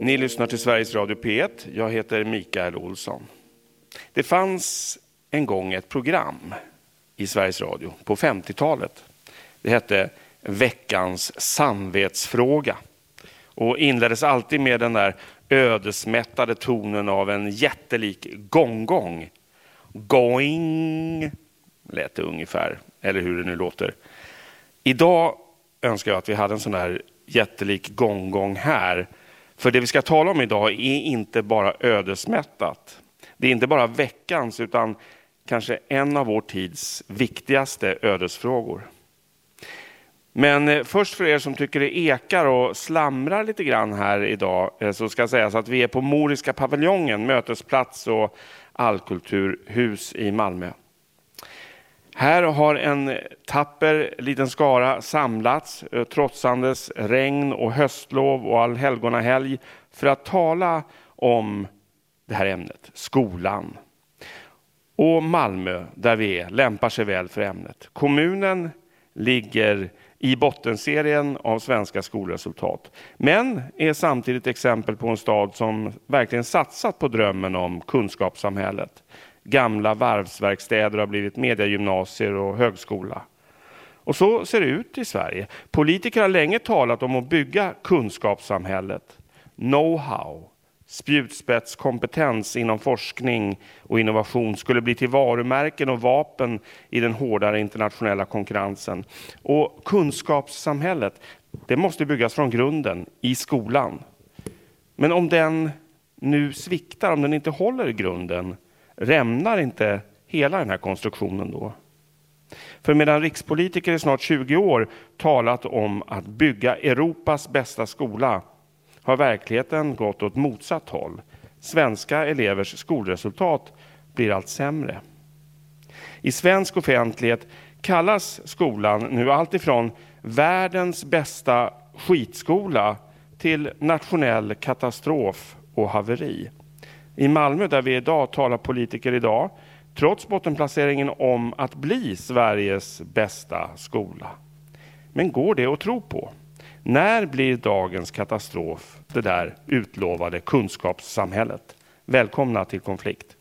Ni lyssnar till Sveriges Radio P1. Jag heter Mikael Olsson. Det fanns en gång ett program i Sveriges Radio på 50-talet. Det hette Veckans samvetsfråga och inleddes alltid med den där ödesmättade tonen av en jättelik gonggong. Going lät det ungefär, eller hur det nu låter. Idag önskar jag att vi hade en sån där jättelik gonggong här. För det vi ska tala om idag är inte bara ödesmättat. Det är inte bara veckans utan kanske en av vår tids viktigaste ödesfrågor. Men eh, först för er som tycker det ekar och slamrar lite grann här idag eh, så ska sägas att vi är på Moriska paviljongen, mötesplats och allkulturhus i Malmö. Här har en tapper liten skara samlats eh, trotsandes regn och höstlov och allhelgonahelg för att tala om det här ämnet, skolan. Och Malmö, där vi är, lämpar sig väl för ämnet. Kommunen ligger i bottenserien av svenska skolresultat. Men är samtidigt exempel på en stad som verkligen satsat på drömmen om kunskapssamhället. Gamla varvsverkstäder har blivit mediegymnasier och högskola. Och så ser det ut i Sverige. Politiker har länge talat om att bygga kunskapssamhället. Know-how, spjutspetskompetens inom forskning och innovation skulle bli till varumärken och vapen i den hårdare internationella konkurrensen. Och kunskapssamhället, det måste byggas från grunden i skolan. Men om den nu sviktar, om den inte håller grunden, rämnar inte hela den här konstruktionen då? För medan rikspolitiker i snart 20 år talat om att bygga Europas bästa skola har verkligheten gått åt motsatt håll. Svenska elevers skolresultat blir allt sämre. I svensk offentlighet kallas skolan nu alltifrån världens bästa skitskola till nationell katastrof och haveri. I Malmö där vi är idag talar politiker idag, trots bottenplaceringen om att bli Sveriges bästa skola. Men går det att tro på? När blir dagens katastrof det där utlovade kunskapssamhället? Välkomna till konflikt.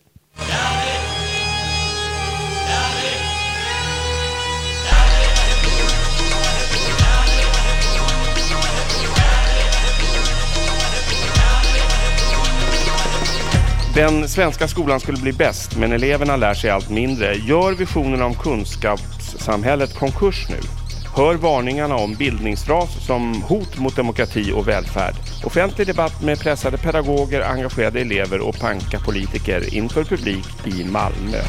Den svenska skolan skulle bli bäst, men eleverna lär sig allt mindre. Gör visionen om kunskapssamhället konkurs nu? Hör varningarna om bildningsras som hot mot demokrati och välfärd. Offentlig debatt med pressade pedagoger, engagerade elever och panka politiker inför publik i Malmö. Eh,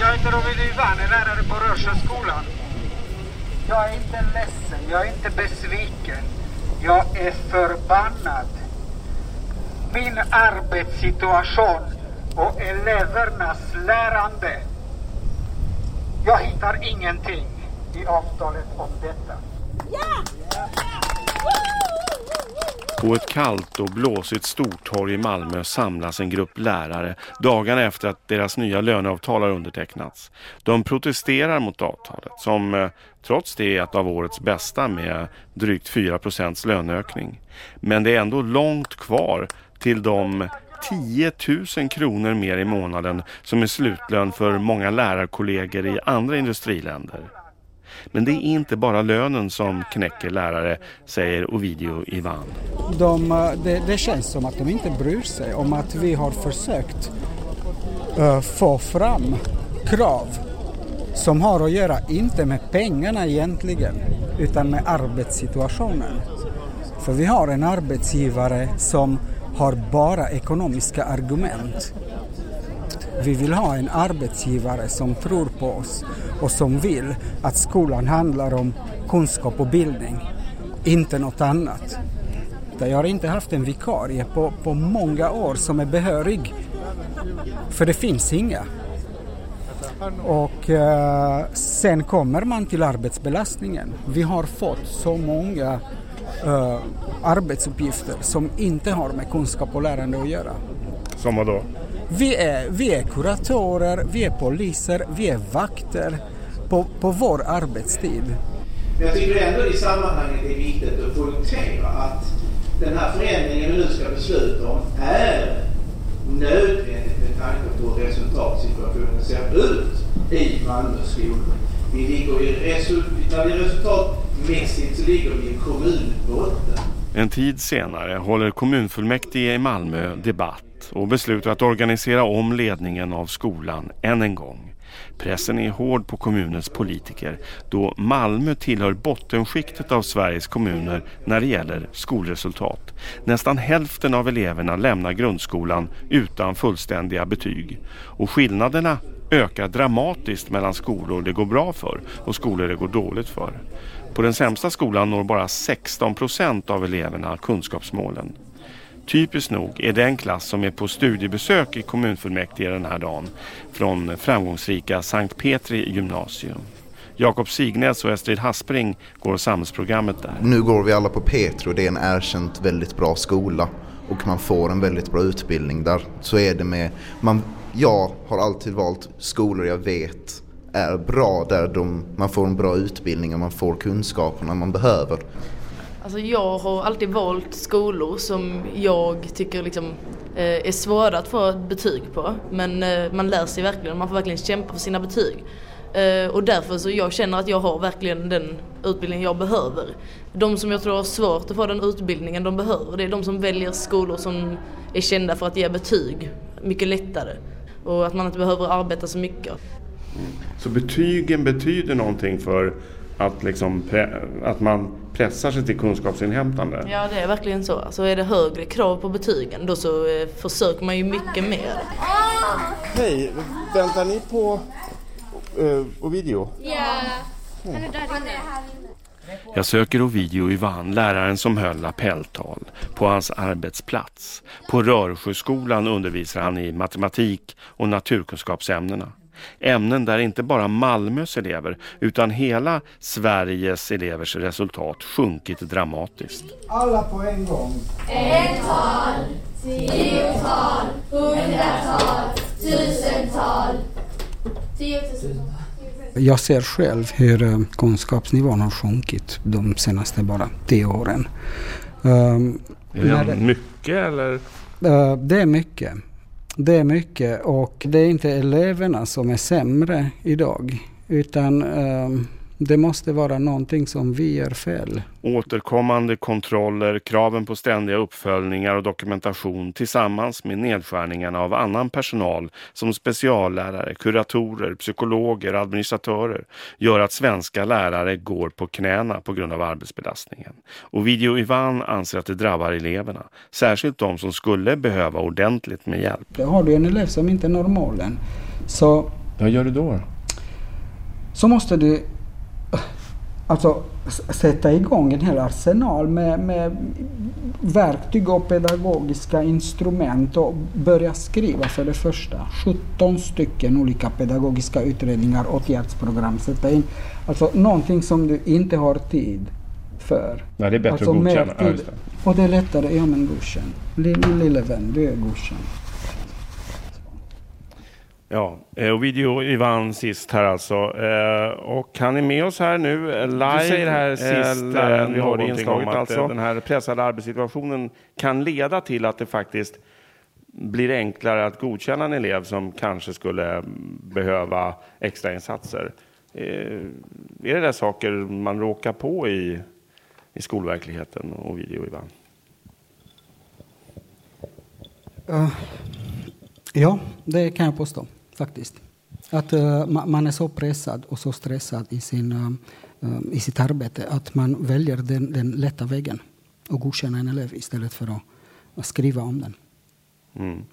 jag heter Ovid Ivan, är lärare på Rörsjöskolan. Jag är inte ledsen, jag är inte besviken. Jag är förbannad. Min arbetssituation och elevernas lärande. Jag hittar ingenting i avtalet om detta. Ja! På ett kallt och blåsigt stortorg i Malmö samlas en grupp lärare dagarna efter att deras nya löneavtal har undertecknats. De protesterar mot avtalet som eh, trots det är ett av årets bästa med drygt 4 löneökning. Men det är ändå långt kvar till de 10 000 kronor mer i månaden som är slutlön för många lärarkollegor i andra industriländer. Men det är inte bara lönen som knäcker lärare, säger Ovidio Ivan. De, eh, det, det, känns som att de inte bryr sig om att vi har försökt uh, få fram krav som har att göra, inte med pengarna egentligen, utan med arbetssituationen. För vi har en arbetsgivare som har bara ekonomiska argument. Vi vill ha en arbetsgivare som tror på oss och som vill att skolan handlar om kunskap och bildning, inte något annat. Jag har inte haft en vikarie på, på många år som är behörig, för det finns inga. Och eh, sen kommer man till arbetsbelastningen. Vi har fått så många eh, arbetsuppgifter som inte har med kunskap och lärande att göra. Som då? Vi är, vi är kuratorer, vi är poliser, vi är vakter på, på vår arbetstid. Men jag tycker ändå i sammanhanget är viktigt att poängtera att den här förändringen vi nu ska besluta om är nödvändig med tanke på hur resultatsituationen ser ut i Malmö skolor. Vi ligger i när det är resultatmässigt så ligger vi i kommunbotten. En tid senare håller kommunfullmäktige i Malmö debatt och beslutar att organisera om ledningen av skolan än en gång. Pressen är hård på kommunens politiker då Malmö tillhör bottenskiktet av Sveriges kommuner när det gäller skolresultat. Nästan hälften av eleverna lämnar grundskolan utan fullständiga betyg och skillnaderna ökar dramatiskt mellan skolor det går bra för och skolor det går dåligt för. På den sämsta skolan når bara 16 procent av eleverna kunskapsmålen. Typiskt nog är det en klass som är på studiebesök i kommunfullmäktige den här dagen från framgångsrika Sankt Petri gymnasium. Jakob Signäs och Estrid Haspring går samhällsprogrammet där. Nu går vi alla på Petri och det är en erkänt väldigt bra skola och man får en väldigt bra utbildning där. Så är det med, man, jag har alltid valt skolor jag vet är bra där de, man får en bra utbildning och man får kunskaperna man behöver. Alltså jag har alltid valt skolor som jag tycker liksom, eh, är svåra att få betyg på. Men eh, man lär sig verkligen, man får verkligen kämpa för sina betyg. Eh, och därför så jag känner att jag har verkligen den utbildning jag behöver. De som jag tror har svårt att få den utbildningen de behöver, det är de som väljer skolor som är kända för att ge betyg mycket lättare. Och att man inte behöver arbeta så mycket. Så betygen betyder någonting för att, liksom, att man pressar sig till kunskapsinhämtande? Ja det är verkligen så. Så är det högre krav på betygen då så eh, försöker man ju mycket mer. Hej, väntar ni på uh, Ovidio? Ja, han är där inne. Jag söker Ovidio Ivan, läraren som höll appelltal, på hans arbetsplats. På Rörsjöskolan undervisar han i matematik och naturkunskapsämnena. Ämnen där inte bara Malmös elever utan hela Sveriges elevers resultat sjunkit dramatiskt. Alla på en gång. Ental, tiotal, hundratal, tusental, tiotusental. Jag ser själv hur eh, kunskapsnivån har sjunkit de senaste bara tio åren. Um, är det mycket eller? Uh, det är mycket. Det är mycket och det är inte eleverna som är sämre idag utan um, det måste vara någonting som vi gör fel. Återkommande kontroller, kraven på ständiga uppföljningar och dokumentation tillsammans med nedskärningarna av annan personal som speciallärare, kuratorer, psykologer, administratörer gör att svenska lärare går på knäna på grund av arbetsbelastningen. Och Video Ivan anser att det drabbar eleverna, särskilt de som skulle behöva ordentligt med hjälp. Då har du en elev som inte når målen. Så Vad gör du då? Så måste du alltså sätta igång en hel arsenal med, med verktyg och pedagogiska instrument och börja skriva för det första 17 stycken olika pedagogiska utredningar, åtgärdsprogram, sätta in alltså någonting som du inte har tid för. Nej, det är bättre alltså, att godkänna. Ja, och det är lättare, ja men godkänn. Min lille vän, du är godkänd. Ja, eh, och video Ivan sist här alltså. Eh, och han är med oss här nu eh, live. Du säger här sist, vi hörde inslaget alltså. Den här pressade arbetssituationen kan leda till att det faktiskt blir enklare att godkänna en elev som kanske skulle behöva extrainsatser. Är det där saker man råkar på i, i skolverkligheten och video Ivan? Uh, ja, det kan jag påstå faktiskt. Att uh, man är så pressad och så stressad i, sin, uh, i sitt arbete att man väljer den, den lätta vägen och godkänna en elev istället för att, att skriva om den. Mm.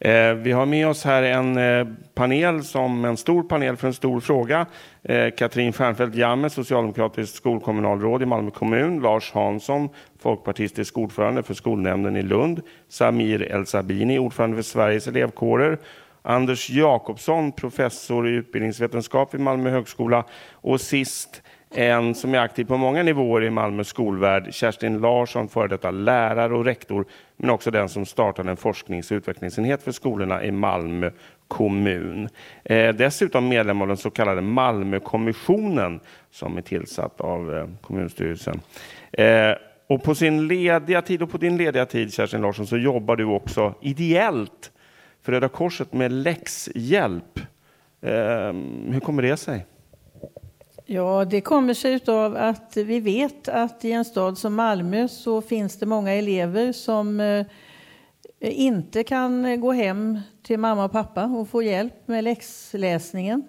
Eh, vi har med oss här en eh, panel, som en stor panel för en stor fråga. Eh, Katrin Stjernfeldt Jammeh, socialdemokratiskt skolkommunalråd i Malmö kommun. Lars Hansson, folkpartistisk ordförande för skolnämnden i Lund. Samir El Sabini, ordförande för Sveriges elevkårer. Anders Jakobsson, professor i utbildningsvetenskap vid Malmö högskola. Och sist en som är aktiv på många nivåer i Malmö skolvärld, Kerstin Larsson, före detta lärare och rektor, men också den som startade en forsknings och utvecklingsenhet för skolorna i Malmö kommun. Eh, dessutom medlem av den så kallade Malmökommissionen som är tillsatt av eh, kommunstyrelsen. Eh, och på sin lediga tid och på din lediga tid, Kerstin Larsson, så jobbar du också ideellt för Röda Korset med läxhjälp. Eh, hur kommer det sig? Ja, det kommer sig av att vi vet att i en stad som Malmö så finns det många elever som eh, inte kan gå hem till mamma och pappa och få hjälp med läxläsningen.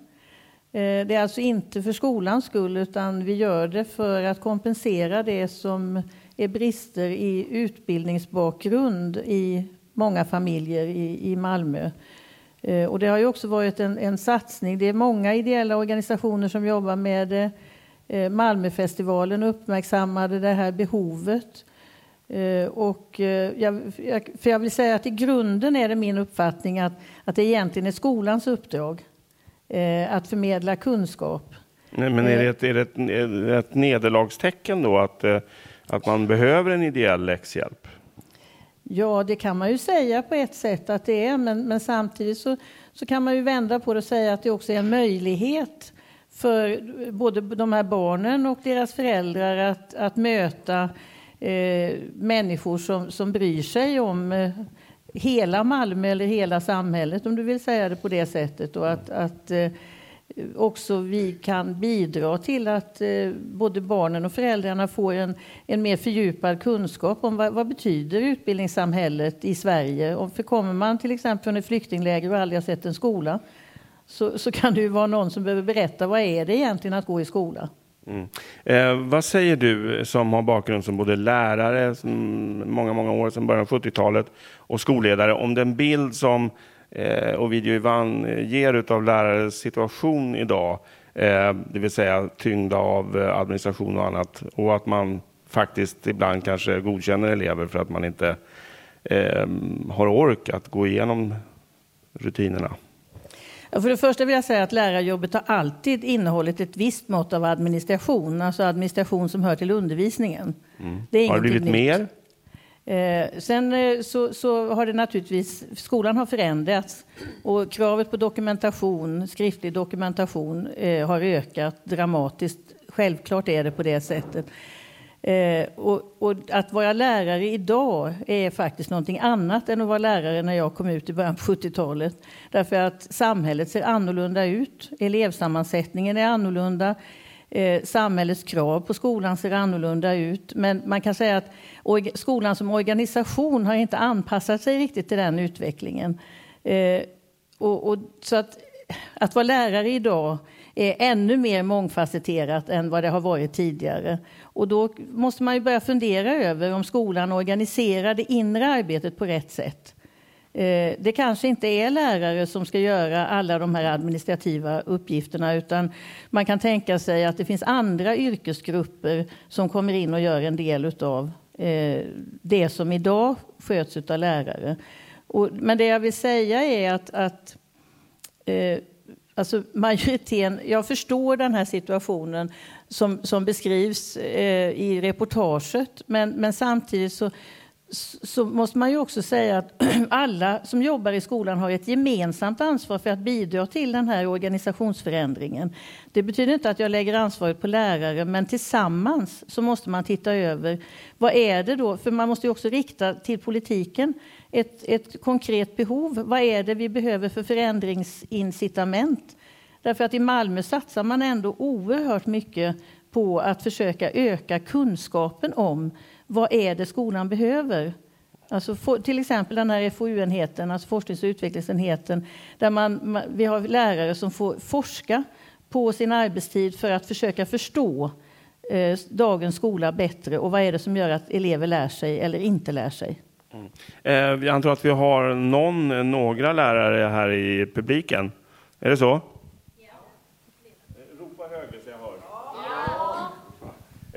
Eh, det är alltså inte för skolans skull utan vi gör det för att kompensera det som är brister i utbildningsbakgrund i många familjer i, i Malmö. Eh, och det har ju också varit en, en satsning. Det är många ideella organisationer som jobbar med det. Eh, Malmöfestivalen uppmärksammade det här behovet. Eh, och jag, för jag vill säga att i grunden är det min uppfattning att, att det egentligen är skolans uppdrag att förmedla kunskap. Nej, men är det ett, är det ett, ett nederlagstecken då att, att man behöver en ideell läxhjälp? Ja, det kan man ju säga på ett sätt att det är, men, men samtidigt så, så kan man ju vända på det och säga att det också är en möjlighet för både de här barnen och deras föräldrar att, att möta eh, människor som, som bryr sig om eh, hela Malmö eller hela samhället, om du vill säga det på det sättet. Och att, att eh, också vi kan bidra till att eh, både barnen och föräldrarna får en, en mer fördjupad kunskap om vad, vad betyder utbildningssamhället i Sverige. Om för kommer man till exempel från ett flyktingläger och aldrig har sett en skola så, så kan det ju vara någon som behöver berätta vad är det egentligen att gå i skola. Mm. Eh, vad säger du eh, som har bakgrund som både lärare, som många, många år sedan början av 70-talet och skolledare om den bild som eh, Ovidio Ivan eh, ger av lärares situation idag, eh, det vill säga tyngda av eh, administration och annat, och att man faktiskt ibland kanske godkänner elever för att man inte eh, har ork att gå igenom rutinerna. För det första vill jag säga att lärarjobbet har alltid innehållit ett visst mått av administration, alltså administration som hör till undervisningen. Mm. Det har det blivit nytt. mer? Eh, sen eh, så, så, har det naturligtvis, skolan har förändrats och kravet på dokumentation, skriftlig dokumentation eh, har ökat dramatiskt. Självklart är det på det sättet. Eh, och, och, att vara lärare idag är faktiskt någonting annat än att vara lärare när jag kom ut i början på 70-talet. Därför att samhället ser annorlunda ut, elevsammansättningen är annorlunda. Eh, samhällets krav på skolan ser annorlunda ut. Men man kan säga att skolan som organisation har inte anpassat sig riktigt till den utvecklingen. Eh, och, och, så att, att vara lärare idag är ännu mer mångfacetterat än vad det har varit tidigare. Och då måste man ju börja fundera över om skolan organiserar det inre arbetet på rätt sätt. Eh, det kanske inte är lärare som ska göra alla de här administrativa uppgifterna utan man kan tänka sig att det finns andra yrkesgrupper som kommer in och gör en del av eh, det som idag sköts av lärare. men det jag vill säga är att, att eh, alltså majoriteten, jag förstår den här situationen som, som beskrivs i reportaget men, men samtidigt så så måste man ju också säga att alla som jobbar i skolan har ett gemensamt ansvar för att bidra till den här organisationsförändringen. Det betyder inte att jag lägger ansvaret på lärare, men tillsammans så måste man titta över vad är det då? För man måste ju också rikta till politiken ett, ett konkret behov. Vad är det vi behöver för förändringsincitament? Därför att i Malmö satsar man ändå oerhört mycket på att försöka öka kunskapen om vad är det skolan behöver? Alltså for, till exempel den här FoU-enheten, alltså forsknings och utvecklingsenheten, där man, vi har lärare som får forska på sin arbetstid för att försöka förstå eh, dagens skola bättre och vad är det som gör att elever lär sig eller inte lär sig. Mm. Eh, jag antar att vi har någon, eh, några lärare här i publiken. Är det så?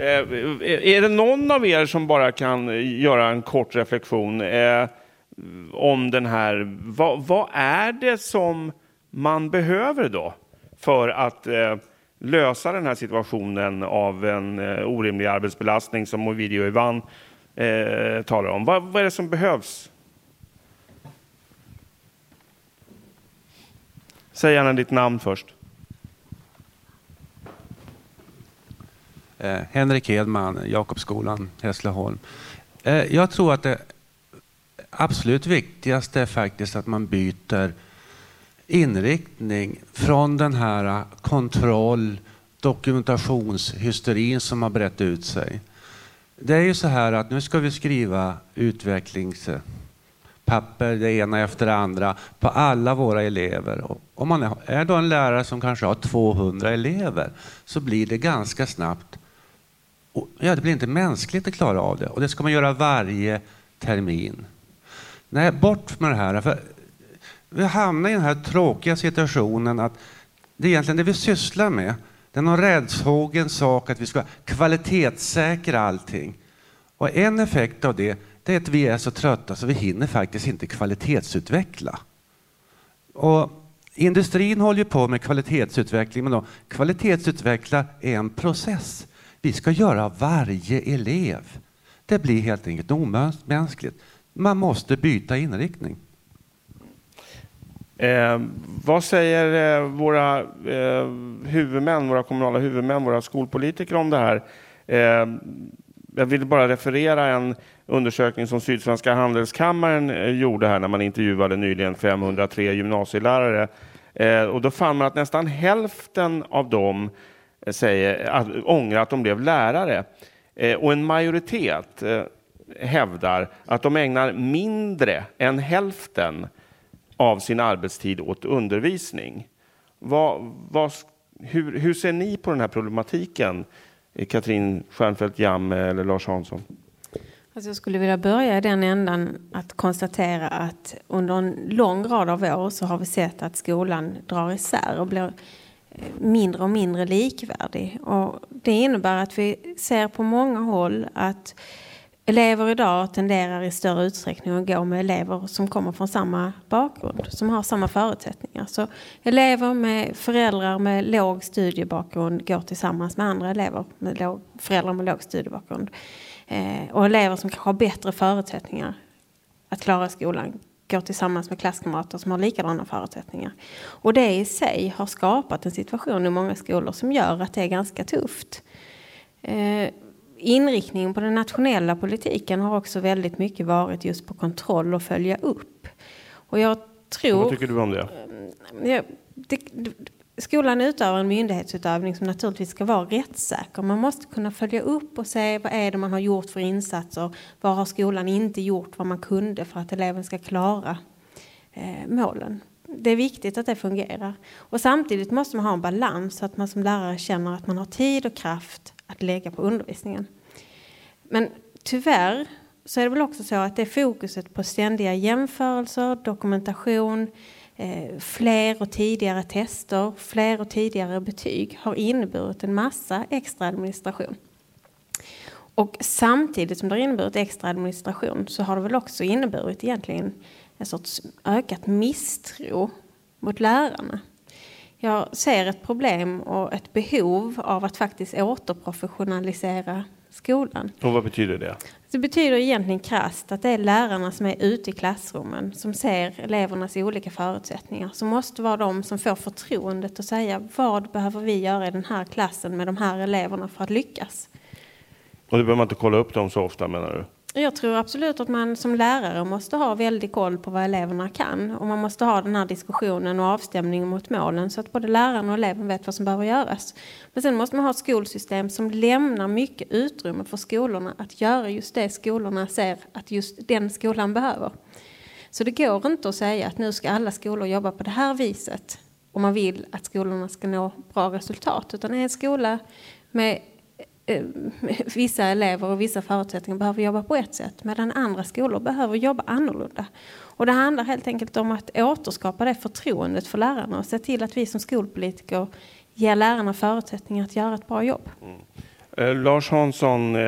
Eh, är det någon av er som bara kan eh, göra en kort reflektion eh, om den här, vad, vad, är det som man behöver då för att lösa den här situationen av en orimlig arbetsbelastning som Ovidio Ivan eh, talar om? Vad, vad är det som behövs? Säg gärna ditt namn först. Eh, Henrik Hedman, Jakobsskolan, Hässleholm. Eh, jag tror att det absolut viktigaste är faktiskt att man byter inriktning från den här kontroll dokumentationshysterin som har brett ut sig. Det är ju så här att nu ska vi skriva utvecklingspapper, det ena efter det andra, på alla våra elever. Om man är då en lärare som kanske har 200 elever så blir det ganska snabbt, ja det blir inte mänskligt att klara av det. Och det ska man göra varje termin. Nej, bort med det här. För vi hamnar i den här tråkiga situationen att det är egentligen det vi sysslar med. Det är någon räddshågen sak att vi ska kvalitetssäkra allting. Och en effekt av det, det är att vi är så trötta så vi hinner faktiskt inte kvalitetsutveckla. Och industrin håller ju på med kvalitetsutveckling, men då, kvalitetsutveckla är en process. Vi ska göra varje elev. Det blir helt enkelt omänskligt. Man måste byta inriktning. Eh, vad säger eh, våra eh, huvudmän, våra kommunala huvudmän, våra skolpolitiker om det här? Eh, jag vill bara referera en undersökning som Sydsvenska handelskammaren eh, gjorde här när man intervjuade nyligen 503 gymnasielärare. Eh, och då fann man att nästan hälften av dem Eh, säger, att, ångrar att de blev lärare. Eh, och en majoritet eh, hävdar att de ägnar mindre än hälften av sin arbetstid åt undervisning. Vad, vad, hur, hur, ser ni på den här problematiken? Katrin Stjernfeldt Jam eller Lars Hansson? Alltså jag skulle vilja börja i den ändan att konstatera att under en lång rad av år så har vi sett att skolan drar isär och blir mindre och mindre likvärdig. Och det innebär att vi ser på många håll att Elever idag tenderar i större utsträckning att gå med elever som kommer från samma bakgrund, som har samma förutsättningar. Så elever med föräldrar med låg studiebakgrund går tillsammans med andra elever med låg, föräldrar med låg studiebakgrund. Eh, och elever som kanske har bättre förutsättningar att klara skolan går tillsammans med klasskamrater som har likadana förutsättningar. Och det i sig har skapat en situation i många skolor som gör att det är ganska tufft. Eh, inriktningen på den nationella politiken har också väldigt mycket varit just på kontroll och följa upp. Och jag tror... Vad tycker du om det? Ja, det, skolan utövar en myndighetsutövning som naturligtvis ska vara rättssäker. Man måste kunna följa upp och se vad är det man har gjort för insatser. Vad har skolan inte gjort vad man kunde för att eleven ska klara eh, målen. Det är viktigt att det fungerar. Och samtidigt måste man ha en balans så att man som lärare känner att man har tid och kraft att lägga på undervisningen. Men tyvärr så är det väl också så att det fokuset på ständiga jämförelser, dokumentation, eh, Eh, fler och tidigare tester, fler och tidigare betyg har inneburit en massa extra administration. Och samtidigt som det har inneburit extra administration så har det väl också inneburit egentligen en sorts ökat misstro mot lärarna. Jag ser ett problem och ett behov av att faktiskt återprofessionalisera skolan. Och vad betyder det? Det betyder egentligen krasst att det är lärarna som är ute i klassrummen som ser elevernas olika förutsättningar. Som måste vara de som får förtroendet att säga vad behöver vi göra i den här klassen med de här eleverna för att lyckas. Och det behöver man inte kolla upp dem så ofta menar du? Jag tror absolut att man som lärare måste ha väldigt koll på vad eleverna kan. Och man måste ha den här diskussionen och avstämningen mot målen så att både läraren och eleven vet vad som behöver göras. Men sen måste man ha ett skolsystem som lämnar mycket utrymme för skolorna att göra just det skolorna ser att just den skolan behöver. Så det går inte att säga att nu ska alla skolor jobba på det här viset om man vill att skolorna ska nå bra resultat. Utan en skola med Eh, vissa elever och vissa förutsättningar behöver jobba på ett sätt medan andra skolor behöver jobba annorlunda. Och det handlar helt enkelt om att återskapa det förtroendet för lärarna och se till att vi som skolpolitiker ger lärarna förutsättningar att göra ett bra jobb. Mm. Eh, Lars Hansson, eh,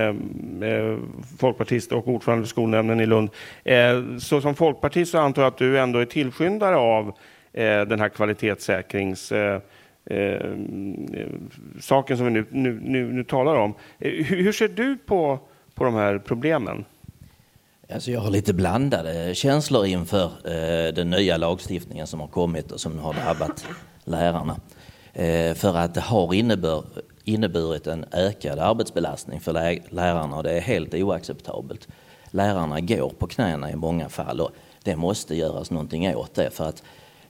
eh, folkpartist och ordförande för skolnämnden i Lund. Eh, så som folkpartist så antar jag att du ändå är tillskyndare av eh, den här kvalitetssäkrings eh, eh, saken som vi nu, nu, nu, nu talar om. Eh, hur, hur, ser du på, på de här problemen? Alltså jag har lite blandade känslor inför eh, den nya lagstiftningen som har kommit och som har drabbat lärarna. Eh, för att det har innebör, inneburit en ökad arbetsbelastning för lä lärarna och det är helt oacceptabelt. Lärarna går på knäna i många fall och det måste göras någonting åt det för att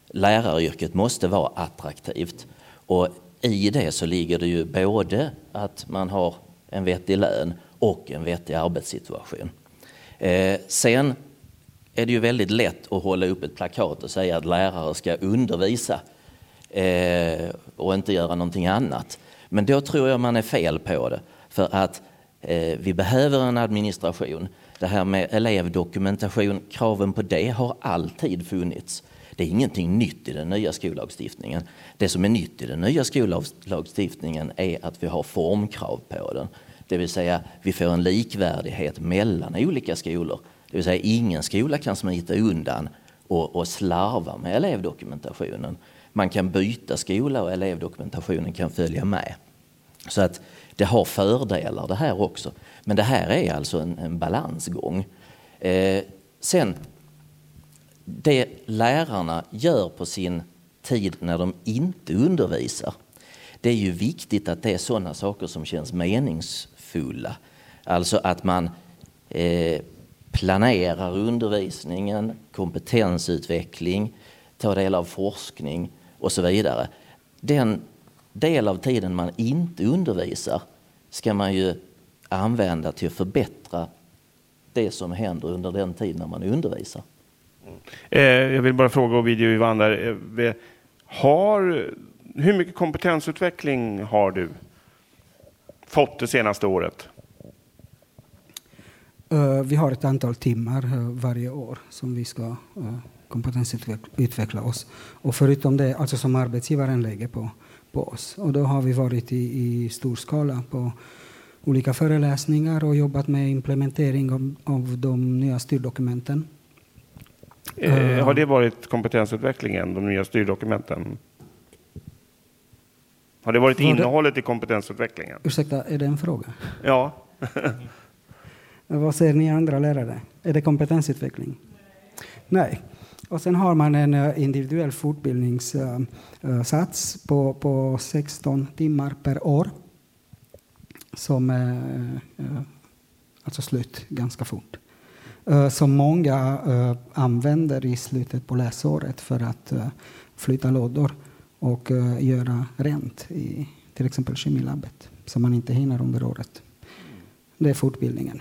läraryrket måste vara attraktivt. Och i det så ligger det ju både att man har en vettig lön och en vettig arbetssituation. Eh, sen är det ju väldigt lätt att hålla upp ett plakat och säga att lärare ska undervisa eh, och inte göra någonting annat. Men då tror jag man är fel på det. För att eh, vi behöver en administration. Det här med elevdokumentation, kraven på det har alltid funnits. Det är ingenting nytt i den nya skollagstiftningen. Det som är nytt i den nya skollagstiftningen är att vi har formkrav på den. Det vill säga vi får en likvärdighet mellan olika skolor. Det vill säga ingen skola kan smita undan och, och slarva med elevdokumentationen. Man kan byta skola och elevdokumentationen kan följa med. Så att det har fördelar det här också. Men det här är alltså en, en balansgång. Eh, sen, det lärarna gör på sin tid när de inte undervisar, det är ju viktigt att det är sådana saker som känns meningsfulla. Alltså att man eh, planerar undervisningen, kompetensutveckling, tar del av forskning och så vidare. Den del av tiden man inte undervisar ska man ju använda till att förbättra det som händer under den tid när man undervisar. Mm. Eh, jag vill bara fråga Ovidio Ivan där. Eh, har, hur mycket kompetensutveckling har du fått det senaste året? Eh, vi har ett antal timmar varje år som vi ska kompetensutveckla oss. Och förutom det, alltså som arbetsgivaren lägger på, på oss. Och då har vi varit i, i stor skala på olika föreläsningar och jobbat med implementering av, av de nya styrdokumenten. Eh, har det varit kompetensutvecklingen, de nya styrdokumenten? Har det varit innehållet i kompetensutvecklingen? Ursäkta, är det en fråga? Ja. Vad säger ni andra lärare? Är det kompetensutveckling? Nej. Och sen har man en eh, individuell fortbildningssats eh, på, på 16 timmar per år som är alltså slut ganska fort. Eh, som många eh, använder i slutet på läsåret för att eh, flytta lådor och göra rent i till exempel kemilabbet som man inte hinner under året. Det är fortbildningen.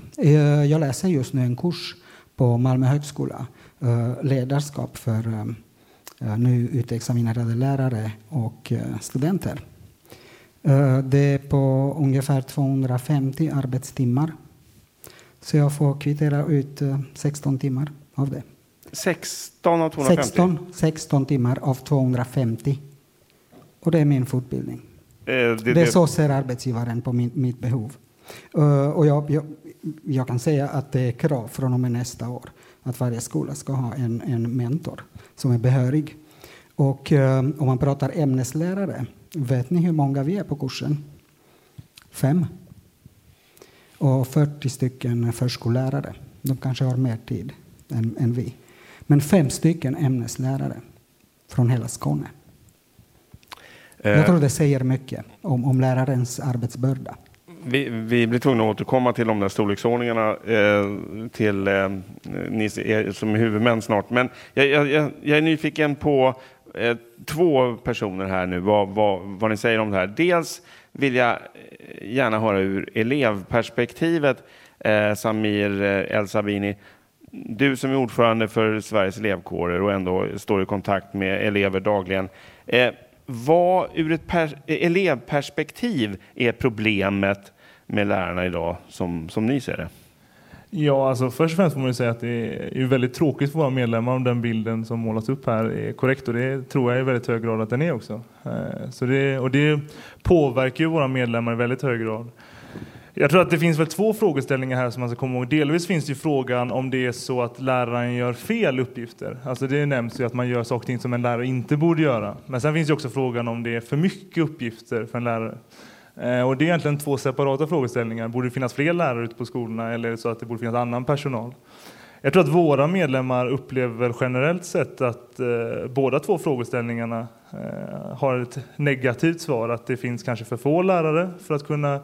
Jag läser just nu en kurs på Malmö högskola ledarskap för nu utexaminerade lärare och studenter. Det är på ungefär 250 arbetstimmar. Så jag får kvittera ut 16 timmar av det. 16 av 250? 16, 16 timmar av 250. Och det är min fortbildning. Eh, det, det, det, så ser arbetsgivaren på min, mitt behov. Uh, och jag, jag, jag, kan säga att det är krav från och med nästa år att varje skola ska ha en, en mentor som är behörig. Och uh, om man pratar ämneslärare, vet ni hur många vi är på kursen? Fem. Och 40 stycken förskollärare. De kanske har mer tid än, än vi. Men fem stycken ämneslärare från hela Skåne. Jag eh. tror det säger mycket om, om lärarens arbetsbörda vi, vi, blir tvungna att återkomma till de där storleksordningarna eh, till eh, ni som är huvudmän snart. Men jag, jag, jag är nyfiken på eh, två personer här nu, vad, vad, vad, ni säger om det här. Dels vill jag eh, gärna höra ur elevperspektivet, eh, Samir eh, El Sabini. Du som är ordförande för Sveriges elevkårer och ändå står i kontakt med elever dagligen. Eh, vad ur ett elevperspektiv är problemet med lärarna idag som, som ni ser det? Ja, alltså först och främst får man ju säga att det är väldigt tråkigt för våra medlemmar om den bilden som målas upp här är korrekt och det tror jag i väldigt hög grad att den är också. Eh, så det, och det påverkar ju våra medlemmar i väldigt hög grad. Jag tror att det finns väl två frågeställningar här som man ska komma ihåg. Delvis finns det ju frågan om det är så att läraren gör fel uppgifter. Alltså det nämns ju att man gör saker som en lärare inte borde göra. Men sen finns ju också frågan om det är för mycket uppgifter för en lärare. Eh, och det är egentligen två separata frågeställningar. Borde det finnas fler lärare ute på skolorna eller det så att det borde finnas annan personal? Jag tror att våra medlemmar upplever generellt sett att eh, båda två frågeställningarna eh, har ett negativt svar. Att det finns kanske för få lärare för att kunna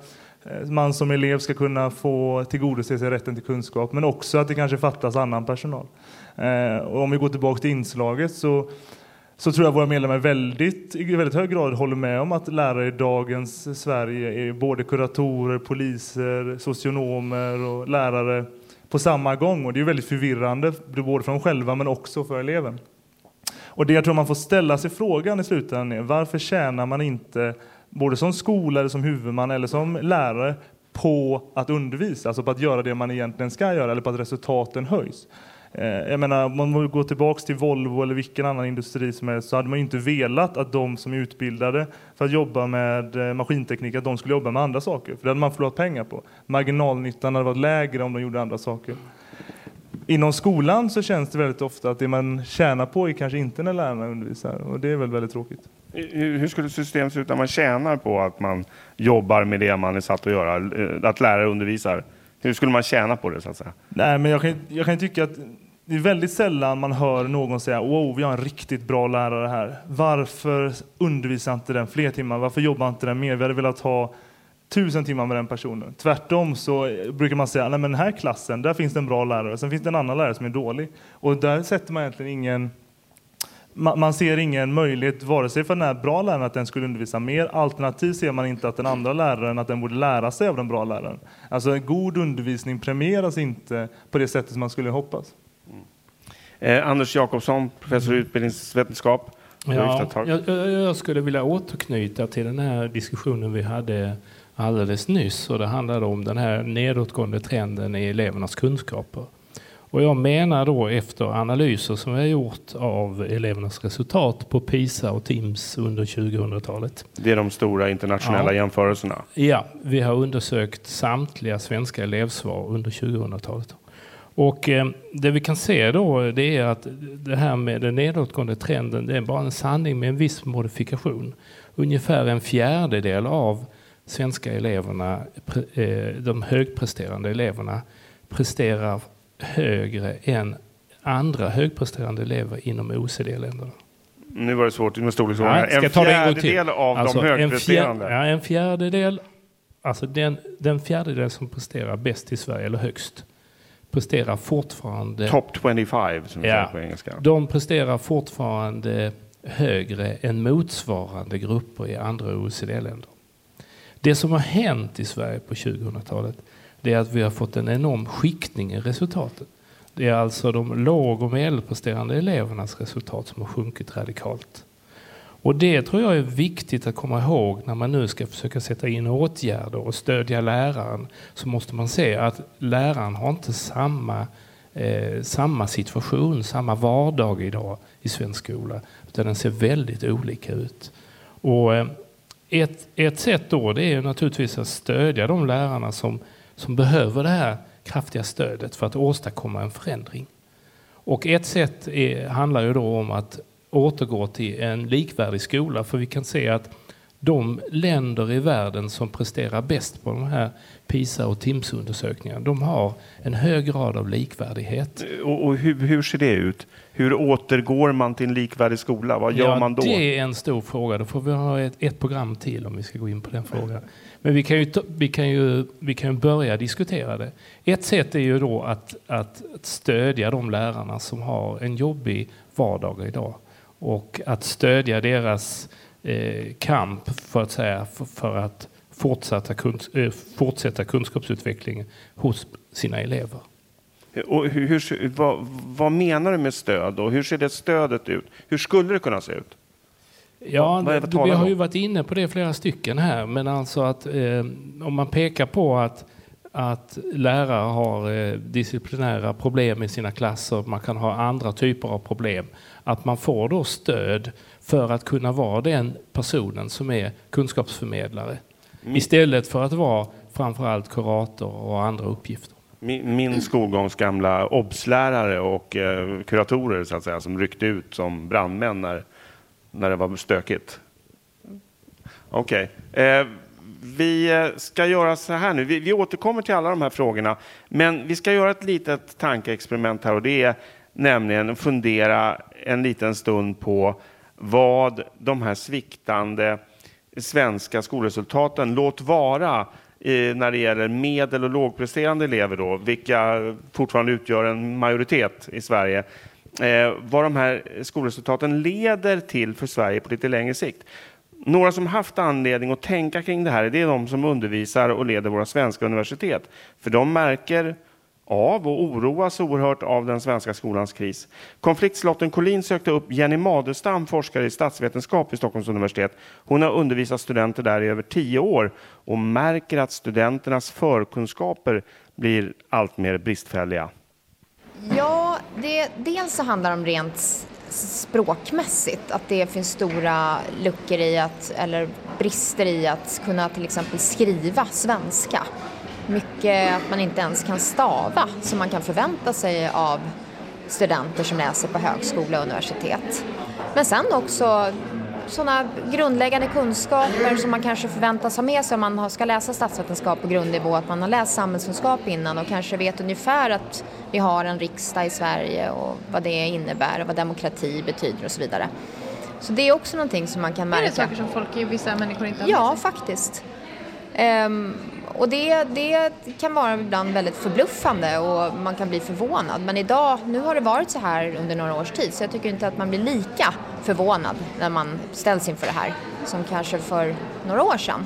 eh, man som elev ska kunna få tillgodose sig rätten till kunskap, men också att det kanske fattas annan personal. Eh, och om vi går tillbaka till inslaget så så tror jag våra medlemmar väldigt, i väldigt hög grad håller med om att lärare i dagens Sverige är både kuratorer, poliser, socionomer och lärare på samma gång. Och det är väldigt förvirrande, både för dem själva men också för eleven. Och det jag tror man får ställa sig frågan i slutändan är varför tjänar man inte, både som skola, eller som huvudman eller som lärare, på att undervisa, alltså på att göra det man egentligen ska göra eller på att resultaten höjs. Eh, jag menar, om man går tillbaka till Volvo eller vilken annan industri som helst så hade man inte velat att de som är utbildade för att jobba med eh, maskinteknik, att de skulle jobba med andra saker. För det hade man förlorat pengar på. Marginalnyttan hade varit lägre om de gjorde andra saker. Inom skolan så känns det väldigt ofta att det man tjänar på är kanske inte när lärarna undervisar och det är väl väldigt tråkigt. Hur skulle systemet se ut när man tjänar på att man jobbar med det man är satt att göra, eh, att lärare undervisar? Hur skulle man tjäna på det så att säga? Nej, men jag kan, jag kan tycka att det är väldigt sällan man hör någon säga wow, vi har en riktigt bra lärare här. Varför undervisar inte den fler timmar? Varför jobbar inte den mer? Vi hade velat ha tusen timmar med den personen. Tvärtom så brukar man säga, nej men den här klassen, där finns det en bra lärare. Sen finns det en annan lärare som är dålig. Och där sätter man egentligen ingen man ser ingen möjlighet, vare sig för den här bra läraren att den skulle undervisa mer, alternativt ser man inte att den andra läraren att den borde lära sig av den bra läraren. Alltså en god undervisning premieras inte på det sättet som man skulle hoppas. Mm. Eh, Anders Jakobsson, professor i utbildningsvetenskap. Ja, jag, jag, skulle vilja återknyta till den här diskussionen vi hade alldeles nyss och det handlade om den här nedåtgående trenden i elevernas kunskaper. Och jag menar då efter analyser som vi har gjort av elevernas resultat på PISA och TIMS under 2000-talet. Det är de stora internationella ja. jämförelserna? Ja, vi har undersökt samtliga svenska elevsvar under 2000-talet. Och eh, det vi kan se då det är att det här med den nedåtgående trenden det är bara en sanning med en viss modifikation. Ungefär en fjärdedel av svenska eleverna, eh, de högpresterande eleverna, presterar högre än andra högpresterande elever inom OECD-länderna. Nu var det svårt med storleksordningar. En fjärdedel av alltså, de högpresterande? En, fjär, ja, en fjärdedel, alltså den, den fjärdedel som presterar bäst i Sverige, eller högst, presterar fortfarande... Top 25 som vi ja, säger på engelska. De presterar fortfarande högre än motsvarande grupper i andra OECD-länder. Det som har hänt i Sverige på 2000-talet det är att vi har fått en enorm skiktning i resultaten. Det är alltså de låg och medelpresterande elevernas resultat som har sjunkit radikalt. Och det tror jag är viktigt att komma ihåg när man nu ska försöka sätta in åtgärder och stödja läraren. Så måste man se att läraren har inte samma, eh, samma situation, samma vardag idag i svensk skola. Utan den ser väldigt olika ut. Och eh, ett, ett sätt då det är naturligtvis att stödja de lärarna som som behöver det här kraftiga stödet för att åstadkomma en förändring. Och ett sätt är, handlar ju då om att återgå till en likvärdig skola, för vi kan se att de länder i världen som presterar bäst på de här PISA och TIMS-undersökningarna, de har en hög grad av likvärdighet. Och, och hur, hur, ser det ut? Hur återgår man till en likvärdig skola? Vad gör ja, man då? Det är en stor fråga. Då får vi ha ett, ett program till om vi ska gå in på den frågan. Men vi kan ju, vi kan ju, vi kan börja diskutera det. Ett sätt är ju då att, att, att stödja de lärarna som har en jobbig vardag idag och att stödja deras eh, kamp för att, säga, för, för att fortsätta, kunsk, eh, fortsätta kunskapsutvecklingen hos sina elever. Och hur, hur, vad, vad, menar du med stöd och hur ser det stödet ut? Hur skulle det kunna se ut? Ja, vi har ju varit inne på det flera stycken här, men alltså att eh, om man pekar på att att lärare har eh, disciplinära problem i sina klasser, man kan ha andra typer av problem. Att man får då stöd för att kunna vara den personen som är kunskapsförmedlare. Mm. Istället för att vara framförallt kurator och andra uppgifter. Min, min skolgångs gamla obslärare och eh, kuratorer så att säga, som ryckte ut som brandmän när, när det var stökigt. Okej. Okay. Eh, vi eh, ska göra så här nu. Vi, vi, återkommer till alla de här frågorna, men vi ska göra ett litet tankeexperiment här och det är nämligen fundera en liten stund på vad de här sviktande svenska skolresultaten, låt vara eh, när det gäller medel och lågpresterande elever, då, vilka fortfarande utgör en majoritet i Sverige, eh, vad de här skolresultaten leder till för Sverige på lite längre sikt. Några som haft anledning att tänka kring det här det är de som undervisar och leder våra svenska universitet. För de märker av och oroas oerhört av den svenska skolans kris. Konfliktslotten Collin sökte upp Jenny Madestam, forskare i statsvetenskap vid Stockholms universitet. Hon har undervisat studenter där i över tio år och märker att studenternas förkunskaper blir allt mer bristfälliga. Ja, det, dels så handlar det om rent språkmässigt, att det finns stora luckor i att, eller brister i att kunna till exempel skriva svenska mycket att man inte ens kan stava som man kan förvänta sig av studenter som läser på högskola och universitet. Men sen också sådana grundläggande kunskaper som man kanske förväntas ha med sig om man ska läsa statsvetenskap på grundnivå, att man har läst samhällskunskap innan och kanske vet ungefär att vi har en riksdag i Sverige och vad det innebär och vad demokrati betyder och så vidare. Så det är också någonting som man kan märka. Är det saker som folk, vissa människor inte har Ja, faktiskt. Um, och det, det kan vara ibland väldigt förbluffande och man kan bli förvånad. Men idag, nu har det varit så här under några års tid så jag tycker inte att man blir lika förvånad när man ställs inför det här som kanske för några år sedan.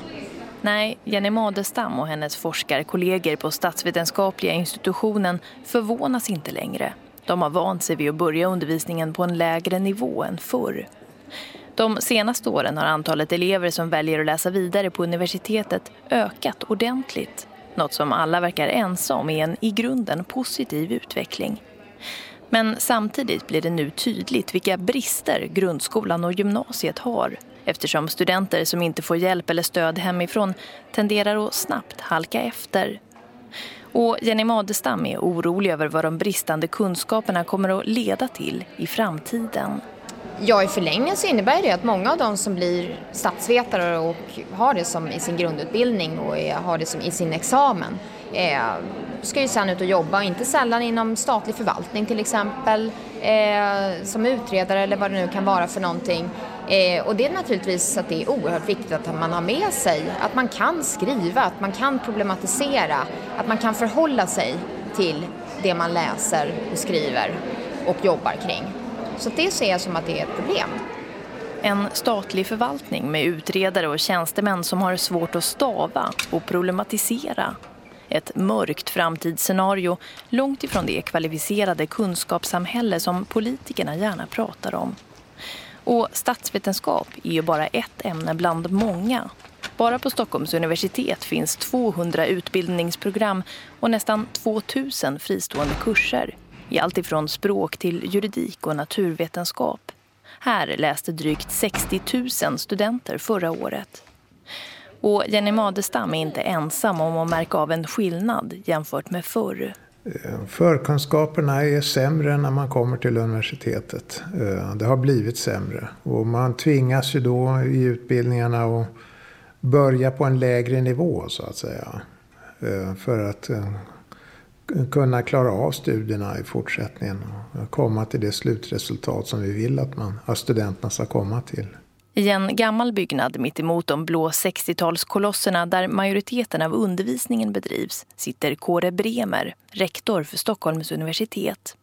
Nej, Jenny Madestam och hennes forskarkollegor på statsvetenskapliga institutionen förvånas inte längre. De har vant sig vid att börja undervisningen på en lägre nivå än förr. De senaste åren har antalet elever som väljer att läsa vidare på universitetet ökat ordentligt. Något som alla verkar ense om är en i grunden positiv utveckling. Men samtidigt blir det nu tydligt vilka brister grundskolan och gymnasiet har eftersom studenter som inte får hjälp eller stöd hemifrån tenderar att snabbt halka efter. Och Jenny Madestam är orolig över vad de bristande kunskaperna kommer att leda till i framtiden. Ja, i förlängningen så innebär det att många av de som blir statsvetare och har det som i sin grundutbildning och har det som i sin examen eh, ska ju sen ut och jobba, inte sällan inom statlig förvaltning till exempel, eh, som utredare eller vad det nu kan vara för någonting. Eh, och det är naturligtvis att det är oerhört viktigt att man har med sig att man kan skriva, att man kan problematisera, att man kan förhålla sig till det man läser och skriver och jobbar kring. Så det ser jag som att det är ett problem. En statlig förvaltning med utredare och tjänstemän som har svårt att stava och problematisera. Ett mörkt framtidsscenario långt ifrån det kvalificerade kunskapssamhälle som politikerna gärna pratar om. Och statsvetenskap är ju bara ett ämne bland många. Bara på Stockholms universitet finns 200 utbildningsprogram och nästan 2000 fristående kurser i allt ifrån språk till juridik och naturvetenskap. Här läste drygt 60 000 studenter förra året. Och Jenny Madestam är inte ensam om att märka av en skillnad jämfört med förr. Eh, förkunskaperna är sämre när man kommer till universitetet. Eh, det har blivit sämre. Och man tvingas ju då i utbildningarna att börja på en lägre nivå så att säga. Eh, för att kunna klara av studierna i fortsättningen och komma till det slutresultat som vi vill att, man, att studenterna ska komma till. I en gammal byggnad mitt emot de blå 60-talskolosserna där majoriteten av undervisningen bedrivs sitter Kåre Bremer, rektor för Stockholms universitet.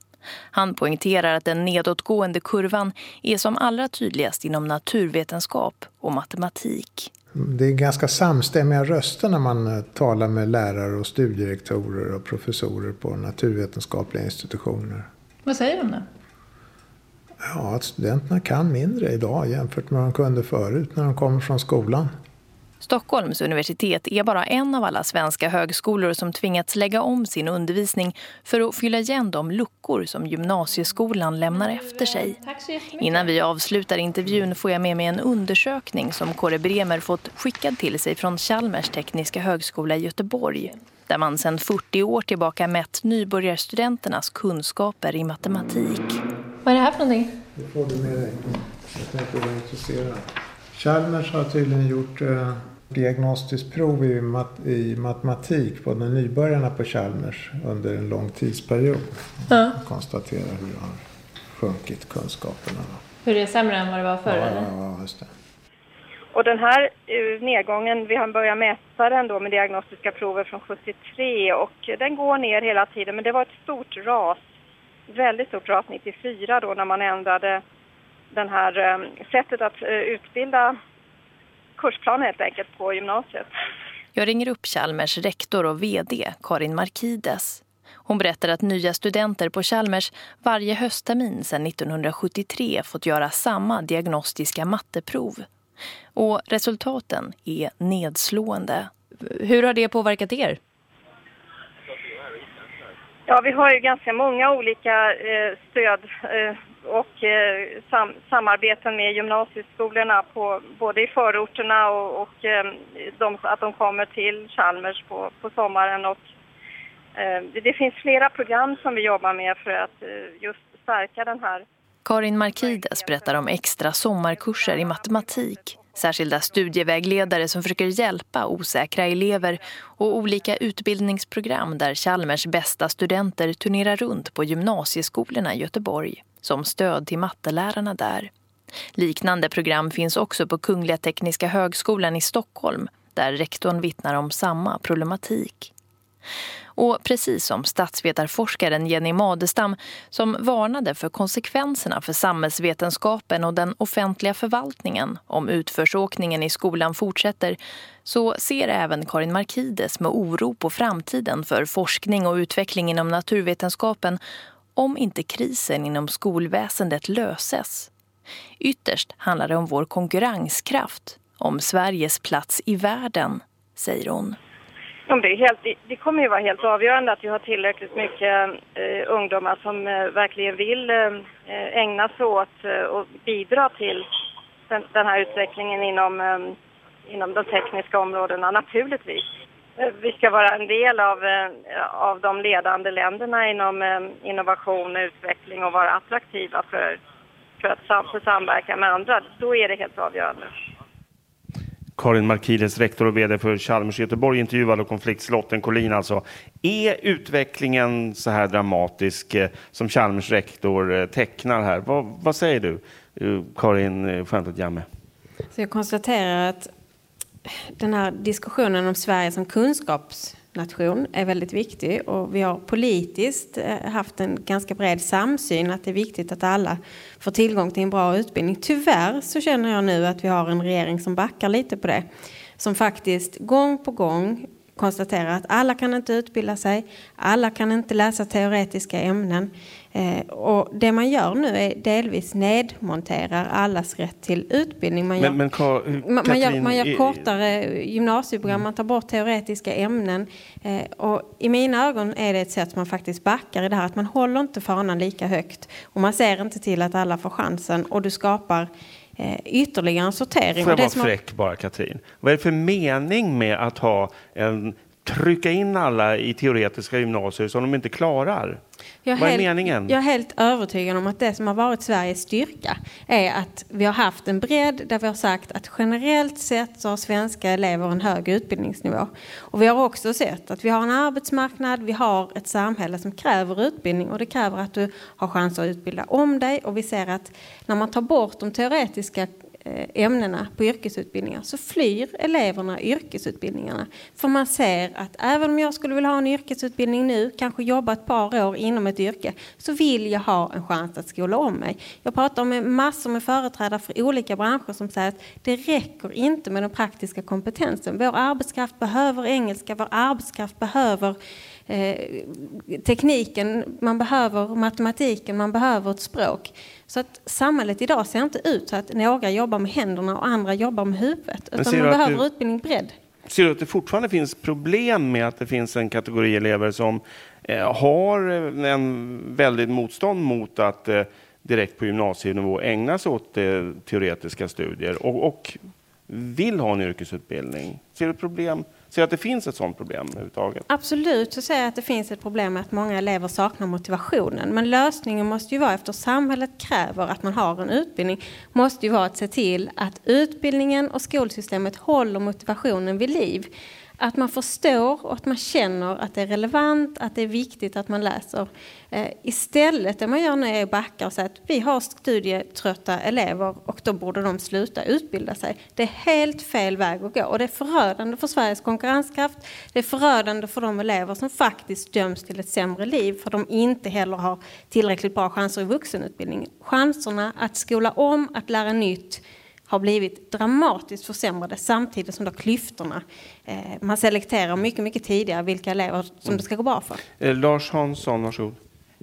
Han poängterar att den nedåtgående kurvan är som allra tydligast inom naturvetenskap och matematik. Det är ganska samstämmiga röster när man eh, talar med lärare och studierektorer och professorer på naturvetenskapliga institutioner. Vad säger de då? Ja, att studenterna kan mindre idag jämfört med vad de kunde förut när de kommer från skolan. Stockholms universitet är bara en av alla svenska högskolor som tvingats lägga om sin undervisning för att fylla igen de luckor som gymnasieskolan lämnar efter sig. Innan vi avslutar intervjun får jag med mig en undersökning som Kåre Bremer fått skickad till sig från Chalmers tekniska högskola i Göteborg där man sedan 40 år tillbaka mätt nybörjarstudenternas kunskaper i matematik. Vad är det här för någonting? Det får du med dig. Jag tänkte vara intresserad. Chalmers har tydligen gjort eh, diagnostiskt prov i, mat i matematik på de nybörjarna på Chalmers under en lång tidsperiod. Ja. Och konstaterar hur det har sjunkit kunskaperna. Hur det är sämre än vad det var förr? Ja, eller? ja, ja, just det. Och den här eh, nedgången, vi har börjat mäta den då med diagnostiska prover från 73 och den går ner hela tiden. Men det var ett stort ras, väldigt stort ras 94 då när man ändrade den här eh, sättet att eh, utbilda kursplan helt enkelt på gymnasiet. Jag ringer upp Chalmers rektor och vd Karin Markides. Hon berättar att nya studenter på Chalmers varje hösttermin sedan 1973 fått göra samma diagnostiska matteprov. Och resultaten är nedslående. Hur har det påverkat er? Ja, vi har ju ganska många olika eh, stöd eh, och eh, sam samarbeten med gymnasieskolorna på, både i förorterna och, och eh, de, att de kommer till Chalmers på, på sommaren. Och, eh, det, det finns flera program som vi jobbar med för att eh, just stärka den här Karin Markides berättar om extra sommarkurser i matematik, särskilda studievägledare som försöker hjälpa osäkra elever och olika utbildningsprogram där Chalmers bästa studenter turnerar runt på gymnasieskolorna i Göteborg som stöd till mattelärarna där. Liknande program finns också på Kungliga Tekniska högskolan i Stockholm där rektorn vittnar om samma problematik. Och precis som statsvetarforskaren Jenny Madestam som varnade för konsekvenserna för samhällsvetenskapen och den offentliga förvaltningen om utförsåkningen i skolan fortsätter så ser även Karin Markides med oro på framtiden för forskning och utveckling inom naturvetenskapen om inte krisen inom skolväsendet löses. Ytterst handlar det om vår konkurrenskraft, om Sveriges plats i världen, säger hon. Det, är helt, det, det kommer ju vara helt avgörande att vi har tillräckligt mycket eh, ungdomar som eh, verkligen vill eh, ägna sig åt eh, och bidra till den, den här utvecklingen inom, eh, inom de tekniska områdena, naturligtvis. Vi ska vara en del av, eh, av de ledande länderna inom eh, innovation och utveckling och vara attraktiva för, för att sam, för samverka med andra. Då är det helt avgörande. Karin Markides, rektor och vd för Chalmers Göteborg, intervjuad av konfliktslotten Collin alltså. Är utvecklingen så här dramatisk eh, som Chalmers rektor tecknar här? Vad, vad säger du, Karin Stjernstedt Jamme? Så jag konstaterar att den här diskussionen om Sverige som kunskapsnation är väldigt viktig och vi har politiskt eh, haft en ganska bred samsyn att det är viktigt att alla får tillgång till en bra utbildning. Tyvärr så känner jag nu att vi har en regering som backar lite på det. Som faktiskt gång på gång konstaterar att alla kan inte utbilda sig, alla kan inte läsa teoretiska ämnen. Eh, och det man gör nu är delvis nedmonterar allas rätt till utbildning. Man gör, Men, men man, gör, man gör kortare gymnasieprogram, man tar bort teoretiska ämnen. Eh, och I mina ögon är det ett sätt man faktiskt backar i det här att man håller inte fanan lika högt. Och man ser inte till att alla får chansen och du skapar eh, ytterligare en sortering. Får jag vara fräck bara, Katrin? Vad är det för mening med att ha en trycka in alla i teoretiska gymnasier som de inte klarar? Jag Vad är helt- meningen? Jag är helt övertygad om att det som har varit Sveriges styrka är att vi har haft en bredd där vi har sagt att generellt sett så har svenska elever en hög utbildningsnivå. Och vi har också sett att vi har en arbetsmarknad, vi har ett samhälle som kräver utbildning och det kräver att du har chans att utbilda om dig och vi ser att när man tar bort de teoretiska Eh, ämnena på yrkesutbildningar så flyr eleverna yrkesutbildningarna. För man ser att även om jag skulle vilja ha en yrkesutbildning nu, kanske jobba ett par år inom ett yrke, så vill jag ha en chans att skola om mig. Jag pratar med massor med företrädare för olika branscher som säger att det räcker inte med den praktiska kompetensen. Vår arbetskraft behöver engelska, vår arbetskraft behöver eh, tekniken, man behöver matematiken, man behöver ett språk. Så att samhället idag ser inte ut så att några jobbar med händerna och andra jobbar med huvudet. Utan man behöver du- utbildning bredd. Ser du att det fortfarande finns problem med att det finns en kategori elever som eh, har en väldigt motstånd mot att eh, direkt på gymnasienivå ägna sig åt eh, teoretiska studier och, och vill ha en yrkesutbildning? Ser du problem? Ser du att det finns ett sådant problem överhuvudtaget? Absolut så ser jag att det finns ett problem med att många elever saknar motivationen. Men lösningen måste ju vara, efter samhället kräver att man har en utbildning, måste ju vara att se till att utbildningen och skolsystemet håller motivationen vid liv. Att man förstår och att man känner att det är relevant, att det är viktigt att man läser. Eh, istället det man gör nu är att backa och säga att vi har studietrötta elever och då borde de sluta utbilda sig. Det är helt fel väg att gå och det är förödande för Sveriges konkurrenskraft. Det är förödande för de elever som faktiskt döms till ett sämre liv för de inte heller har tillräckligt bra chanser i vuxenutbildningen. Chanserna att skola om, att lära nytt har blivit dramatiskt försämrade samtidigt som då klyftorna, eh, man selekterar mycket, mycket tidigare vilka elever som det ska gå bra för. Eh, Lars Hansson, varsågod.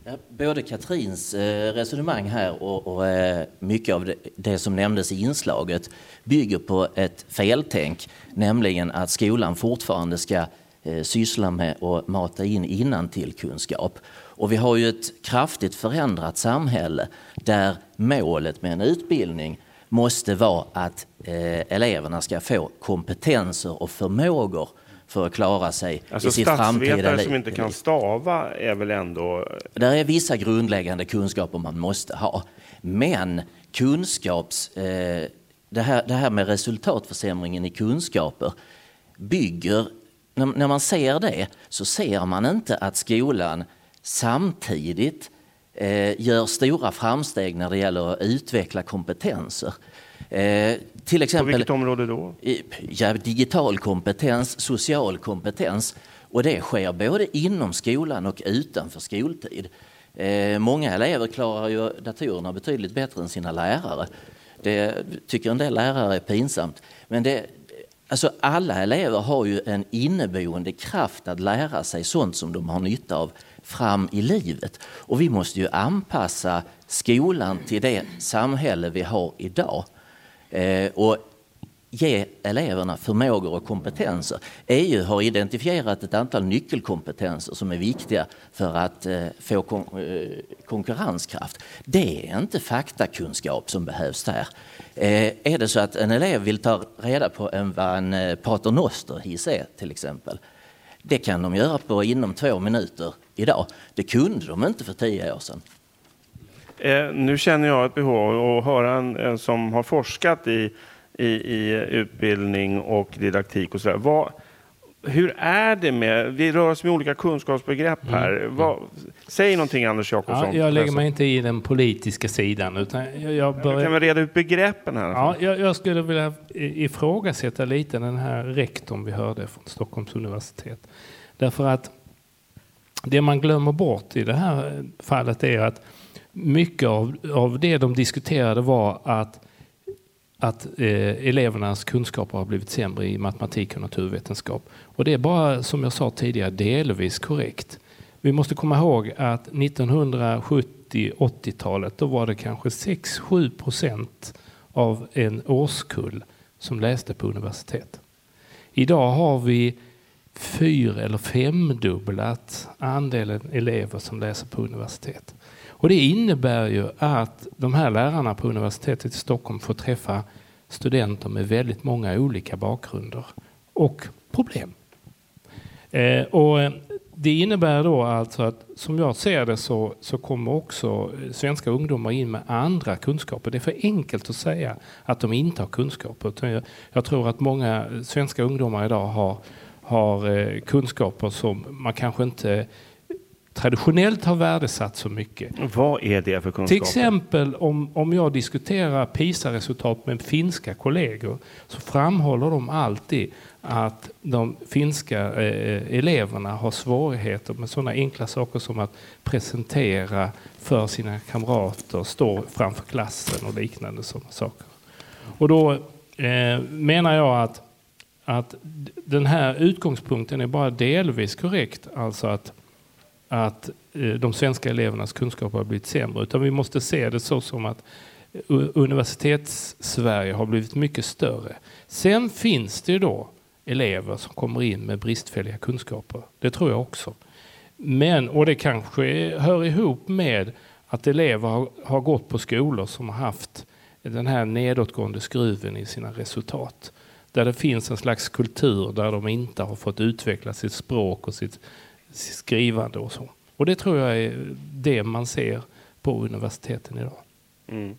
Ja, Både Katrins eh, resonemang här och, och eh, mycket av det, det som nämndes i inslaget bygger på ett feltänk, nämligen att skolan fortfarande ska eh, syssla med att mata in innantill-kunskap. Och vi har ju ett kraftigt förändrat samhälle där målet med en utbildning måste vara att eh, eleverna ska få kompetenser och förmågor för att klara sig Alltså i sitt framtida liv. som inte kan stava är väl ändå... Där är vissa grundläggande kunskaper man måste ha. Men kunskaps... Eh, det, här, det här med resultatförsämringen i kunskaper bygger... När, när man ser det så ser man inte att skolan samtidigt gör stora framsteg när det gäller att utveckla kompetenser. Eh, till exempel, På vilket område då? Ja, digital kompetens, social kompetens. Och det sker både inom skolan och utanför skoltid. Eh, många elever klarar ju datorerna betydligt bättre än sina lärare. Det tycker en del lärare är pinsamt. Men det, alltså alla elever har ju en inneboende kraft att lära sig sånt som de har nytta av fram i livet. Och vi måste ju anpassa skolan till det samhälle vi har idag. Eh, och ge eleverna förmågor och kompetenser. EU har identifierat ett antal nyckelkompetenser som är viktiga för att eh, få kon- eh, konkurrenskraft. Det är inte faktakunskap som behövs där. Eh, är det så att en elev vill ta reda på en, vad en eh, paternosterhiss är till exempel. Det kan de göra på inom två minuter idag. Det kunde de inte för tio år sedan. Eh, nu känner jag ett behov av att höra en, en som har forskat i, i, i utbildning och didaktik och sådär. Hur är det med, vi rör oss med olika kunskapsbegrepp här. Vad, säg någonting Anders Jakobsson. Ja, jag lägger mig inte i den politiska sidan. Utan jag, jag börjar... kan väl reda ut begreppen här? Ja, jag, jag skulle vilja ifrågasätta lite den här rektorn vi hörde från Stockholms universitet. Därför att det man glömmer bort i det här fallet är att mycket av, av det de diskuterade var att, att eh, elevernas kunskaper har blivit sämre i matematik och naturvetenskap. Och det är bara, som jag sa tidigare, delvis korrekt. Vi måste komma ihåg att 1970-80-talet då var det kanske 6-7 procent av en årskull som läste på universitet. Idag har vi fyr eller femdubblat andelen elever som läser på universitet. Och det innebär ju att de här lärarna på universitetet i Stockholm får träffa studenter med väldigt många olika bakgrunder och problem. Eh, och det innebär då alltså att som jag ser det så, så kommer också svenska ungdomar in med andra kunskaper. Det är för enkelt att säga att de inte har kunskaper. Utan jag, jag tror att många svenska ungdomar idag har, har eh, kunskaper som man kanske inte traditionellt har värdesatt så mycket. Vad är det för kunskaper? Till exempel om, om jag diskuterar PISA-resultat med finska kollegor så framhåller de alltid att de finska eh, eleverna har svårigheter med sådana enkla saker som att presentera för sina kamrater, stå framför klassen och liknande sådana saker. Och då eh, menar jag att att den här utgångspunkten är bara delvis korrekt. Alltså att, att eh, de svenska elevernas kunskaper har blivit sämre. Utan vi måste se det så som att eh, universitets-Sverige har blivit mycket större. Sen finns det då elever som kommer in med bristfälliga kunskaper. Det tror jag också. Men, och det kanske hör ihop med att elever har, har gått på skolor som har haft den här nedåtgående skruven i sina resultat. Där det finns en slags kultur där de inte har fått utveckla sitt språk och sitt skrivande och så. Och det tror jag är det man ser på universiteten idag. Mm.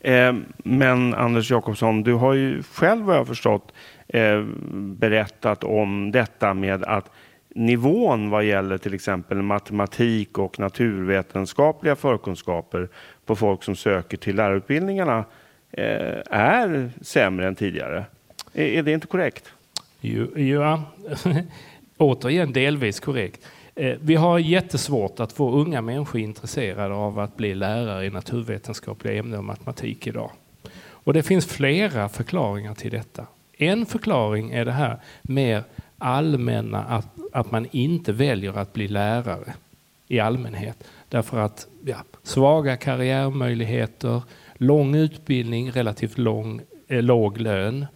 Eh, men Anders Jakobsson, du har ju själv vad jag förstått eh, berättat om detta med att nivån vad gäller till exempel matematik och naturvetenskapliga förkunskaper på folk som söker till lärarutbildningarna eh, är sämre än tidigare. Är, är det inte korrekt? Jo, ja, återigen delvis korrekt. Eh, vi har jättesvårt att få unga människor intresserade av att bli lärare i naturvetenskapliga ämnen och matematik idag. Och det finns flera förklaringar till detta. En förklaring är det här mer allmänna att, att man inte väljer att bli lärare i allmänhet. Därför att ja, svaga karriärmöjligheter, lång utbildning, relativt lång, eh, låg lön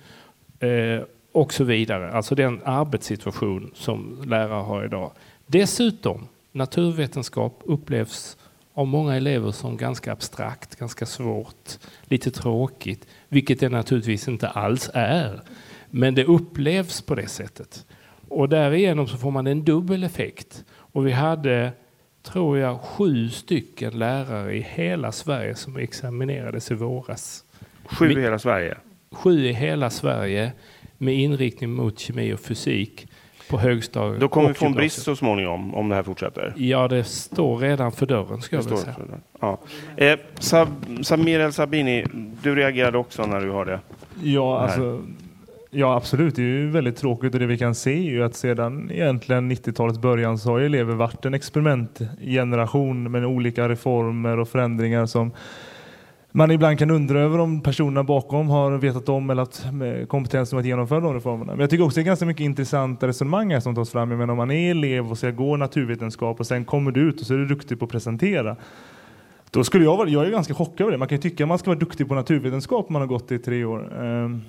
eh, och så vidare. Alltså den arbetssituation som lärare har idag. Dessutom, naturvetenskap upplevs av många elever som ganska abstrakt, ganska svårt, lite tråkigt, vilket det naturligtvis inte alls är. Men det upplevs på det sättet. Och därigenom så får man en dubbel effekt. Och vi hade, tror jag, sju stycken lärare i hela Sverige som examinerades i våras. Sju i hela Sverige? Sju i hela Sverige med inriktning mot kemi och fysik på högstadiet. Då kommer vi få en brist så småningom om det här fortsätter? Ja, det står redan för dörren ska jag vilja säga. Ja. Eh, Sab Samir El Sabini, du reagerade också när du hörde Ja, alltså, ja, absolut. Det är ju väldigt tråkigt och det vi kan se är ju att sedan egentligen 90-talets början så har elever varit en experimentgeneration med olika reformer och förändringar som man ibland kan undra över om personerna bakom har vetat om eller haft eh, kompetensen att genomföra de reformerna. Men jag tycker också det är ganska mycket intressanta resonemang här som tas fram. Jag menar, om man är elev och ska gå naturvetenskap och sen kommer du ut och så är du duktig på att presentera. Då skulle jag vara, jag är ganska chockad över det. Man kan ju tycka att man ska vara duktig på naturvetenskap om man har gått i tre år. Ehm,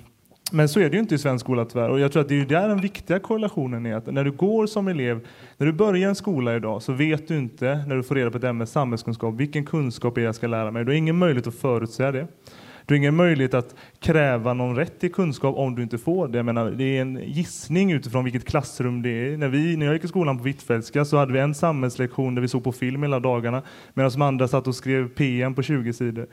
men så är det ju inte i svensk skola tyvärr. Och jag tror att det är där den viktiga korrelationen är. Att när du går som elev, när du börjar en skola idag så vet du inte när du får reda på ett ämne samhällskunskap, vilken kunskap är jag ska lära mig. Du har ingen möjlighet att förutsäga det. Du har ingen möjlighet att kräva någon rätt till kunskap om du inte får det. Jag menar, det är en gissning utifrån vilket klassrum det är. När, vi, när jag gick i skolan på Hvitfeldtska så hade vi en samhällslektion där vi såg på film hela dagarna medan de andra satt och skrev PM på 20 sidor.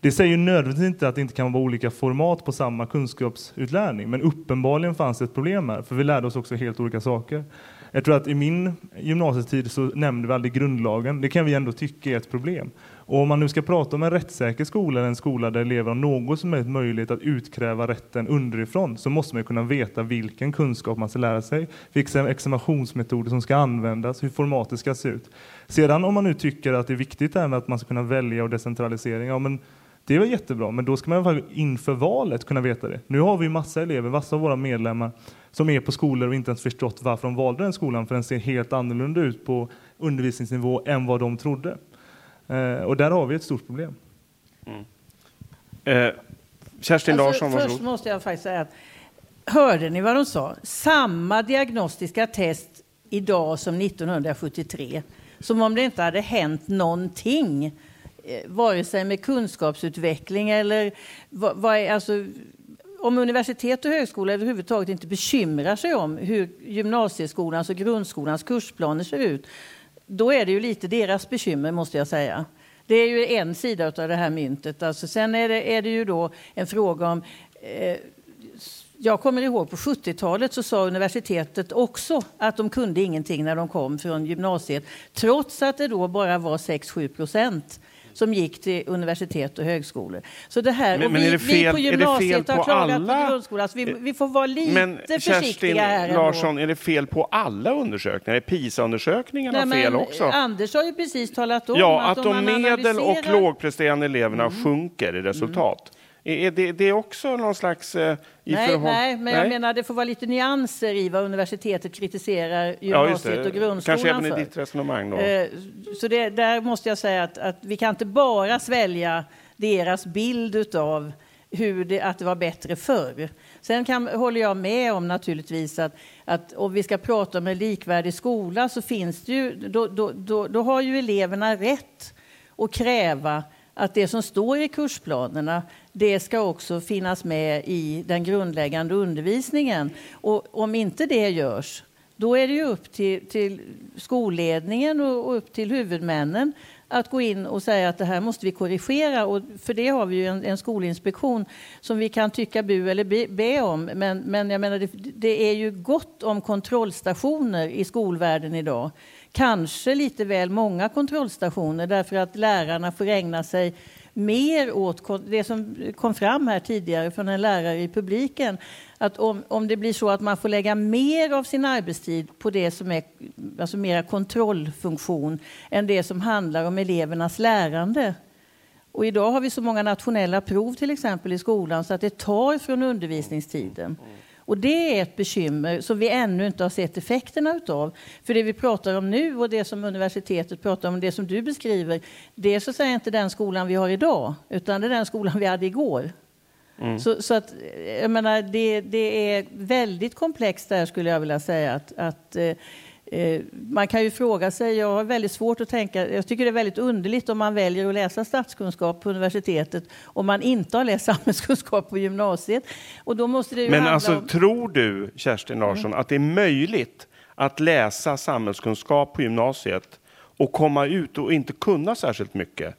Det säger nödvändigtvis inte att det inte kan vara olika format på samma kunskapsutlärning men uppenbarligen fanns det ett problem här för vi lärde oss också helt olika saker. Jag tror att i min gymnasietid så nämnde vi aldrig grundlagen. Det kan vi ändå tycka är ett problem. Och om man nu ska prata om en rättssäker skola, eller en skola där elever har något som är möjlighet att utkräva rätten underifrån, så måste man kunna veta vilken kunskap man ska lära sig, vilka examinationsmetoder som ska användas, hur formatet ska se ut. Sedan om man nu tycker att det är viktigt med att man ska kunna välja och decentralisering, ja men det är väl jättebra, men då ska man inför valet kunna veta det. Nu har vi massa elever, massa av våra medlemmar, som är på skolor och inte ens förstått varför de valde den skolan, för den ser helt annorlunda ut på undervisningsnivå än vad de trodde. Eh, och där har vi ett stort problem. Mm. Eh, Kerstin alltså, Larsson, varsågod. Först måste jag faktiskt säga att hörde ni vad de sa? Samma diagnostiska test idag som 1973. Som om det inte hade hänt någonting. Eh, vare sig med kunskapsutveckling eller vad, vad är, alltså, om universitet och högskola överhuvudtaget inte bekymrar sig om hur gymnasieskolans och grundskolans kursplaner ser ut då är det ju lite deras bekymmer måste jag säga. Det är ju en sida av det här myntet. Alltså, sen är det, är det ju då en fråga om eh, jag kommer ihåg på 70-talet så sa universitetet också att de kunde ingenting när de kom från gymnasiet. Trots att det då bara var 6-7 procent som gick till universitet och högskolor. Så det här, men, och men vi, är det fel, vi på gymnasiet är det fel har på klagat alla? på grundskolan, så vi, vi får vara lite Men försiktiga Kerstin här. ändå. Larsson, är det fel på alla undersökningar? Är PISA-undersökningarna fel men också? Anders har ju precis talat om Ja, att, att om de man medel och lågpresterande eleverna sjunker i resultat. Är det, det är också någon slags... Eh, nej, nej, men jag menar det får vara lite nyanser i vad universitetet kritiserar gymnasiet ja, och grundskolan Kanske även för. i ditt resonemang då. Eh, så det, där måste jag säga att, att vi kan inte bara svälja deras bild av hur det, att det var bättre förr. Sen kan, håller jag med om naturligtvis att, att om vi ska prata om en likvärdig skola så finns det ju, då, då, då, då har ju eleverna rätt att kräva att det som står i kursplanerna det ska också finnas med i den grundläggande undervisningen. Och om inte det görs, då är det ju upp till, till skolledningen och, och upp till huvudmännen att gå in och säga att det här måste vi korrigera. Och för det har vi ju en, en skolinspektion som vi kan tycka bu eller be, be om. Men, men jag menar, det, det, är ju gott om kontrollstationer i skolvärlden idag. Kanske lite väl många kontrollstationer därför att lärarna får ägna sig mer åt det som kom fram här tidigare från en lärare i publiken. Att om, om det blir så att man får lägga mer av sin arbetstid på det som är alltså mera kontrollfunktion än det som handlar om elevernas lärande. Och idag har vi så många nationella prov till exempel i skolan så att det tar från undervisningstiden. Och det är ett bekymmer som vi ännu inte har sett effekterna utav. För det vi pratar om nu och det som universitetet pratar om, det som du beskriver, det är så att säga inte den skolan vi har idag, utan det är den skolan vi hade igår. Mm. Så, så, att, jag menar, det, det, är väldigt komplext där skulle jag vilja säga. Att, att eh, man kan ju fråga sig, jag har väldigt svårt att tänka, jag tycker det är väldigt underligt om man väljer att läsa statskunskap på universitetet om man inte har läst samhällskunskap på gymnasiet. Och då måste det Men alltså, om... tror du, Kerstin Larsson, mm. att det är möjligt att läsa samhällskunskap på gymnasiet och komma ut och inte kunna särskilt mycket?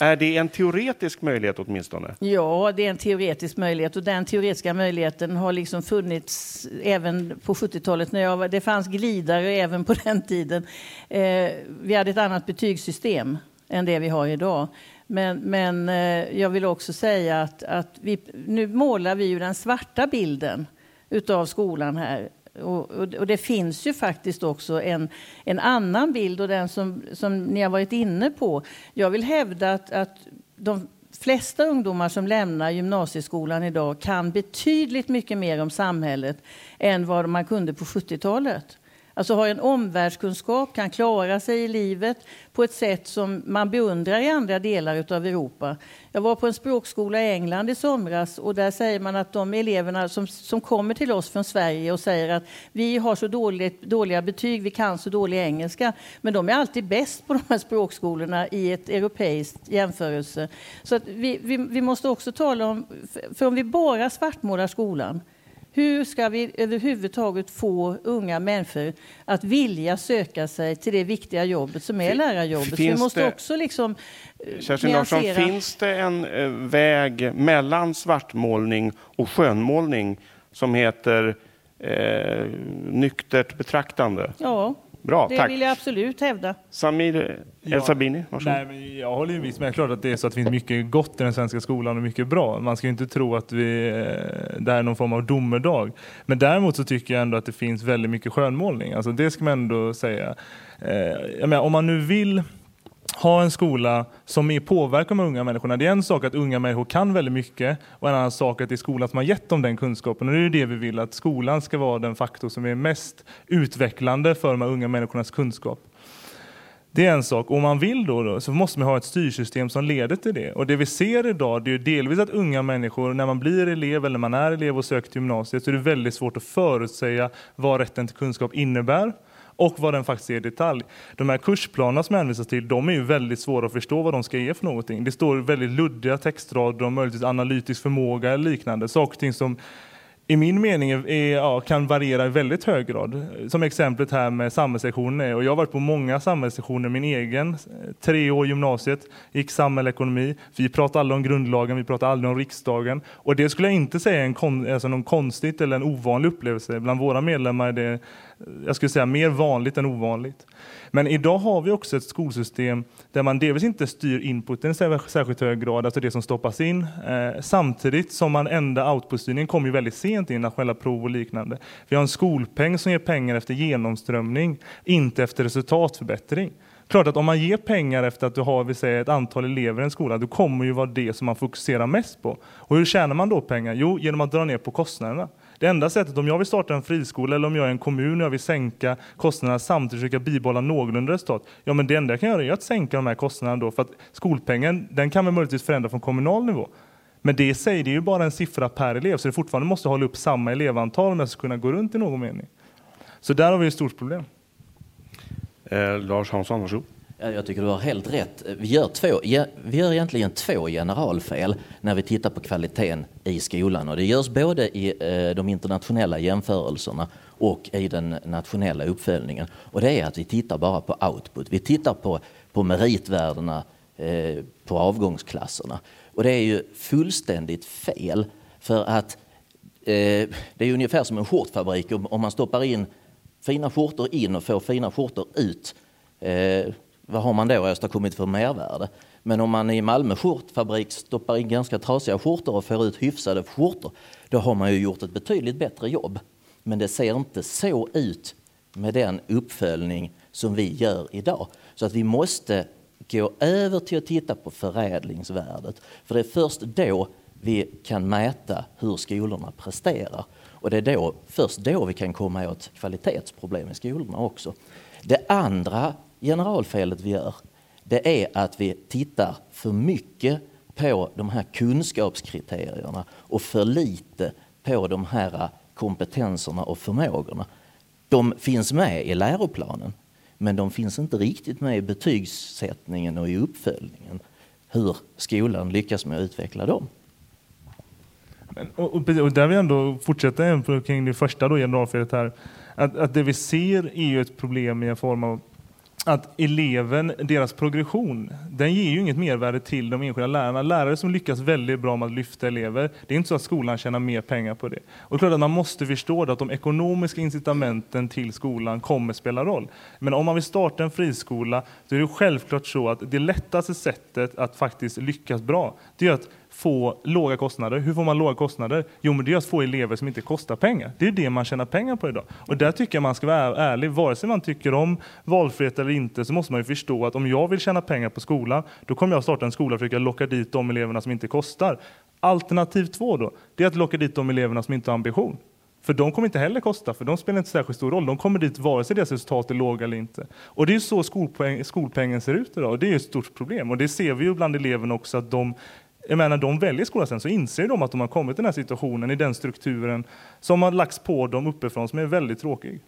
Är det en teoretisk möjlighet åtminstone? Ja, det är en teoretisk möjlighet och den teoretiska möjligheten har liksom funnits även på 70-talet. När jag var, det fanns glidare även på den tiden. Eh, vi hade ett annat betygssystem än det vi har idag. Men, men eh, jag vill också säga att, att vi, nu målar vi ju den svarta bilden utav skolan här. Och, och, och, det finns ju faktiskt också en, en annan bild och den som, som ni har varit inne på. Jag vill hävda att, att de flesta ungdomar som lämnar gymnasieskolan idag kan betydligt mycket mer om samhället än vad man kunde på 70-talet. Alltså har en omvärldskunskap, kan klara sig i livet på ett sätt som man beundrar i andra delar av Europa. Jag var på en språkskola i England i somras och där säger man att de eleverna som, som kommer till oss från Sverige och säger att vi har så dåligt, dåliga betyg, vi kan så dålig engelska, men de är alltid bäst på de här språkskolorna i ett europeiskt jämförelse. Så att vi, vi, vi måste också tala om, för om vi bara svartmålar skolan hur ska vi överhuvudtaget få unga människor att vilja söka sig till det viktiga jobbet som är lärarjobbet? Finns vi måste det, också liksom eh, Kerstin Larsson, finns det en eh, väg mellan svartmålning och skönmålning som heter eh, nyktert betraktande? Ja, Bra, det tack. vill jag absolut hävda. Samir El Sabini, varsågod. Nej, men jag håller ju visst med. Klart att det är så att det finns mycket gott i den svenska skolan och mycket bra. Man ska ju inte tro att vi, eh, det är någon form av domedag. Men däremot så tycker jag ändå att det finns väldigt mycket skönmålning. Alltså det ska man ändå säga. Eh, jag menar, om man nu vill ha en skola som påverkar de unga människorna. Det är en sak att unga människor kan väldigt mycket och en annan sak att det är skolan som har gett dem den kunskapen. Och det är det vi vill, att skolan ska vara den faktor som är mest utvecklande för de unga människornas kunskap. Det är en sak. Om man vill då, då, så måste man ha ett styrsystem som leder till det. Och det vi ser idag det är delvis att unga människor, när man blir elev eller man är elev och söker till gymnasiet, så är det väldigt svårt att förutsäga vad rätten till kunskap innebär och vad den faktiskt är i detalj. De här kursplanerna som hänvisas till, de är ju väldigt svåra att förstå vad de ska ge för någonting. Det står väldigt luddiga textrader om möjligtvis analytisk förmåga eller liknande. Saker och ting som i min mening är, ja, kan variera i väldigt hög grad. Som exemplet här med samhällslektioner. Och jag har varit på många samhällssektioner, min egen. Eh, tre år gymnasiet, gick samhällsekonomi. Vi pratade aldrig om grundlagen, vi pratade aldrig om riksdagen. Och det skulle jag inte säga är en kon, alltså någon konstigt eller en ovanlig upplevelse. Bland våra medlemmar är det eh, jag skulle säga mer vanligt än ovanligt. Men idag har vi också ett skolsystem där man delvis inte styr inputen i särskilt hög grad, alltså det som stoppas in, eh, samtidigt som man enda outputstyrningen kommer väldigt sent in, nationella prov och liknande. Vi har en skolpeng som ger pengar efter genomströmning, inte efter resultatförbättring. Klart att om man ger pengar efter att du har vi säger, ett antal elever i en skola, då kommer ju vara det som man fokuserar mest på. Och hur tjänar man då pengar? Jo, genom att dra ner på kostnaderna. Det enda sättet, om jag vill starta en friskola eller om jag är en kommun och jag vill sänka kostnaderna samtidigt försöka bibehålla någorlunda resultat, ja men det enda jag kan göra är att sänka de här kostnaderna då, för att skolpengen, den kan man möjligtvis förändra från kommunal nivå. Men det i sig, det är ju bara en siffra per elev, så det fortfarande måste hålla upp samma elevantal om jag ska kunna gå runt i någon mening. Så där har vi ett stort problem. Eh, Lars Hansson, varsågod. Jag tycker du har helt rätt. Vi gör, två, vi gör egentligen två generalfel när vi tittar på kvaliteten i skolan. Och det görs både i eh, de internationella jämförelserna och i den nationella uppföljningen. Och det är att vi tittar bara på output. Vi tittar på, på meritvärdena eh, på avgångsklasserna. Och det är ju fullständigt fel. För att eh, det är ungefär som en skjortfabrik. Om, om man stoppar in fina skjortor in och får fina skjortor ut. Eh, vad har man då åstadkommit för mervärde? Men om man i Malmö skjortfabrik stoppar in ganska trasiga skjortor och får ut hyfsade skjortor, då har man ju gjort ett betydligt bättre jobb. Men det ser inte så ut med den uppföljning som vi gör idag. Så att vi måste gå över till att titta på förädlingsvärdet. För det är först då vi kan mäta hur skolorna presterar. Och det är då, först då vi kan komma åt kvalitetsproblem i skolorna också. Det andra generalfelet vi gör, det är att vi tittar för mycket på de här kunskapskriterierna och för lite på de här kompetenserna och förmågorna. De finns med i läroplanen, men de finns inte riktigt med i betygssättningen och i uppföljningen. Hur skolan lyckas med att utveckla dem. Men, och, och, och där vi ändå fortsätter kring det första då, generalfelet här. Att, att det vi ser är ju ett problem i en form av att eleven, deras progression, den ger ju inget mervärde till de enskilda lärarna. Lärare som lyckas väldigt bra med att lyfta elever, det är inte så att skolan tjänar mer pengar på det. Och det är klart att man måste förstå att de ekonomiska incitamenten till skolan kommer spela roll. Men om man vill starta en friskola, så är det självklart så att det lättaste sättet att faktiskt lyckas bra, det är att få låga kostnader. Hur får man låga kostnader? Jo, men det är att få elever som inte kostar pengar. Det är det man tjänar pengar på idag. Och där tycker jag man ska vara ärlig. Vare sig man tycker om valfrihet eller inte så måste man ju förstå att om jag vill tjäna pengar på skolan, då kommer jag starta en skola och försöka locka dit de eleverna som inte kostar. Alternativ två då, det är att locka dit de eleverna som inte har ambition. För de kommer inte heller kosta, för de spelar inte särskilt stor roll. De kommer dit vare sig deras resultat är låga eller inte. Och det är så skolpeng, skolpengen ser ut idag och det är ett stort problem. Och det ser vi ju bland eleverna också att de jag menar, de väljer skola sen så inser de att de har kommit i den här situationen, i den strukturen som har lagts på dem uppifrån, som är väldigt tråkig.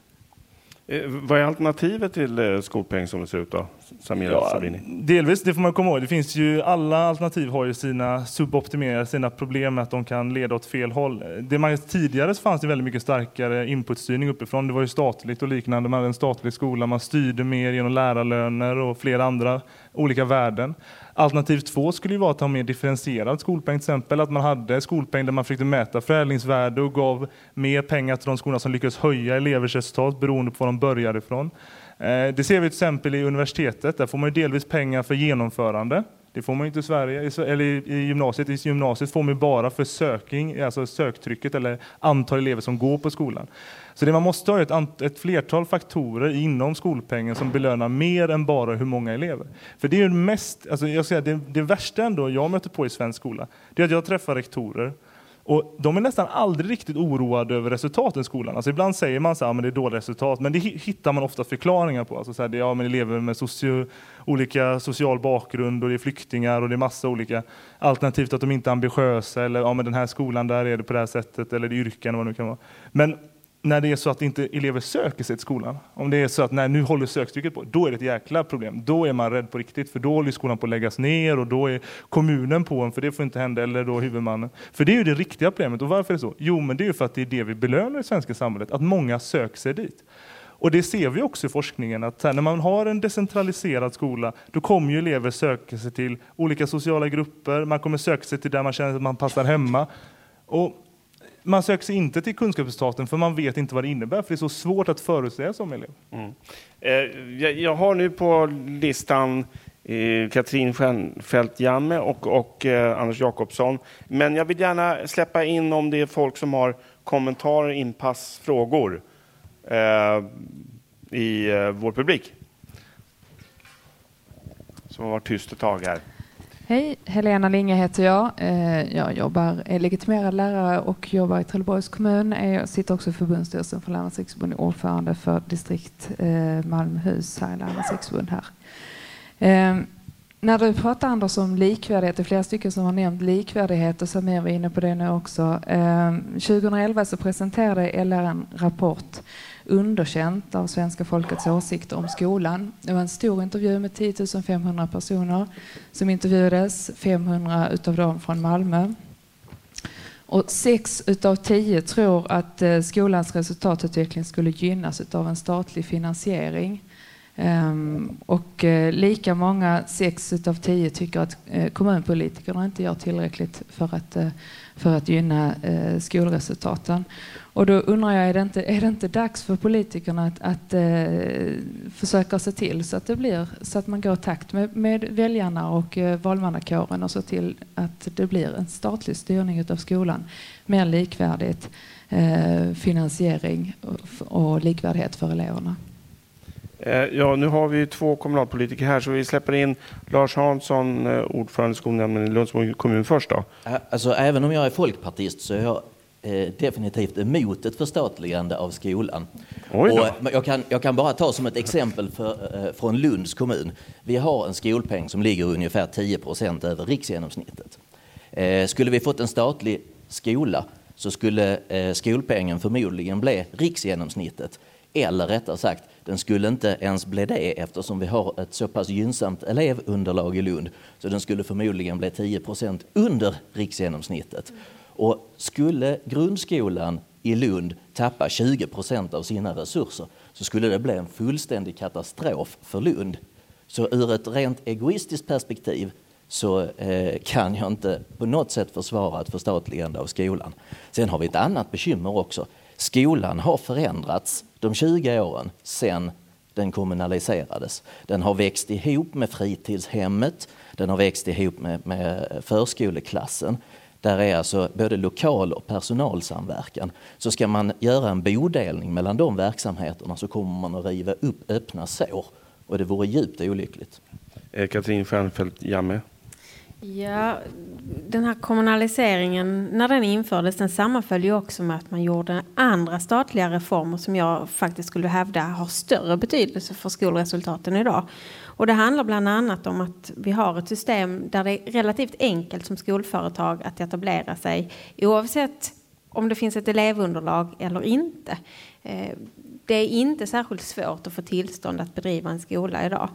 Eh, vad är alternativet till eh, skolpeng som det ser ut då? Samir ja? Delvis, det får man komma ihåg. Det finns ju, alla alternativ har ju sina suboptimeringar, sina problem med att de kan leda åt fel håll. Det man, tidigare fanns det väldigt mycket starkare inputstyrning uppifrån. Det var ju statligt och liknande. Man hade en statlig skola, man styrde mer genom lärarlöner och flera andra olika värden. Alternativ två skulle ju vara att ha mer differentierad skolpeng, till exempel att man hade skolpeng där man försökte mäta förädlingsvärde och gav mer pengar till de skolorna som lyckades höja elevers resultat beroende på var de började ifrån. Eh, det ser vi till exempel i universitetet, där får man delvis pengar för genomförande. Det får man inte i Sverige, eller i gymnasiet. I gymnasiet får man bara för söking, alltså söktrycket eller antal elever som går på skolan. Så det man måste ha är ett, ett flertal faktorer inom skolpengen som belönar mer än bara hur många elever. För det är mest, alltså jag säga, det, det värsta ändå jag möter på i svensk skola, det är att jag träffar rektorer och de är nästan aldrig riktigt oroade över resultaten i skolan. Alltså ibland säger man att ja, det är dåliga resultat, men det hittar man ofta förklaringar på. Alltså så här, det är ja, men elever med socio, olika social bakgrund och det är flyktingar och det är massa olika. Alternativt att de inte är ambitiösa eller ja, men den här skolan där är det på det här sättet eller det är yrken vad det nu kan vara. Men när det är så att inte elever söker sig till skolan, om det är så att när nu håller söktrycket på, då är det ett jäkla problem. Då är man rädd på riktigt, för då håller skolan på att läggas ner och då är kommunen på en, för det får inte hända, eller då huvudmannen. För det är ju det riktiga problemet. Och varför är det så? Jo, men det är ju för att det är det vi belönar i svenska samhället, att många söker sig dit. Och det ser vi också i forskningen, att när man har en decentraliserad skola, då kommer ju elever söka sig till olika sociala grupper, man kommer söka sig till där man känner att man passar hemma. Och man söker sig inte till kunskapsresultaten för man vet inte vad det innebär, för det är så svårt att förutsäga som elev. Mm. Eh, jag, jag, har nu på listan eh, Katrin Stjernfeldt Jamme och, och eh, Anders Jakobsson, men jag vill gärna släppa in om det är folk som har kommentarer, inpass, frågor eh, i eh, vår publik. som har varit tyst ett tag här. Hej, Helena Linge heter jag. Eh, jag jobbar, är legitimerad lärare och jobbar i Trelleborgs kommun. Eh, jag sitter också i förbundsstyrelsen för Lärarnas riksförbund och ordförande för distrikt eh, Malmöhus här i Lärarnas riksförbund här. När du pratar Anders om likvärdighet, det är flera stycken som har nämnt likvärdighet och Samir var inne på det nu också. Ehm, 2011 så presenterade LR en rapport underkänt av svenska folkets åsikter om skolan. Det var en stor intervju med 10 500 personer som intervjuades, 500 utav dem från Malmö. Och sex utav tio tror att eh, skolans resultatutveckling skulle gynnas utav en statlig finansiering. Um, och uh, lika många, sex utav tio, tycker att uh, kommunpolitikerna inte gör tillräckligt för att, uh, för att gynna skolresultaten. Och då undrar jag, är det inte, är det inte dags för politikerna att, att försöka se till så att det blir så att man går i takt med, med väljarna och valmannakåren och se till att det blir en statlig styrning av skolan, mer likvärdigt, finansiering och, och likvärdighet för eleverna. Eh, ja, nu har vi två kommunalpolitiker här så vi släpper in Lars Hansson, eh, ordförande i skolnämnden i Lunds kommun först. Då. Alltså, även om jag är folkpartist så är jag eh, definitivt emot ett förstatligande av skolan. Och jag, kan, jag kan bara ta som ett exempel för, eh, från Lunds kommun. Vi har en skolpeng som ligger ungefär 10 procent över riksgenomsnittet. Eh, skulle vi fått en statlig skola så skulle eh, skolpengen förmodligen bli riksgenomsnittet. Eller rättare sagt, den skulle inte ens bli det eftersom vi har ett så pass gynnsamt elevunderlag i Lund. Så den skulle förmodligen bli 10 procent under riksgenomsnittet. Och skulle grundskolan i Lund tappa 20 procent av sina resurser så skulle det bli en fullständig katastrof för Lund. Så ur ett rent egoistiskt perspektiv så eh, kan jag inte på något sätt försvara ett förstatligande av skolan. Sen har vi ett annat bekymmer också. Skolan har förändrats de 20 åren sedan den kommunaliserades. Den har växt ihop med fritidshemmet, den har växt ihop med, med förskoleklassen. Där är alltså både lokal och personalsamverkan. Så ska man göra en bodelning mellan de verksamheterna så kommer man att riva upp öppna sår. Och det vore djupt olyckligt. Eh, Katrin Stjernfeldt Jamme. Ja, den här kommunaliseringen, när den infördes, den sammanföll ju också med att man gjorde andra statliga reformer som jag faktiskt skulle hävda har större betydelse för skolresultaten idag. Och det handlar bland annat om att vi har ett system där det är relativt enkelt som skolföretag att etablera sig oavsett om det finns ett elevunderlag eller inte. Eh, det är inte särskilt svårt att få tillstånd att bedriva en skola idag.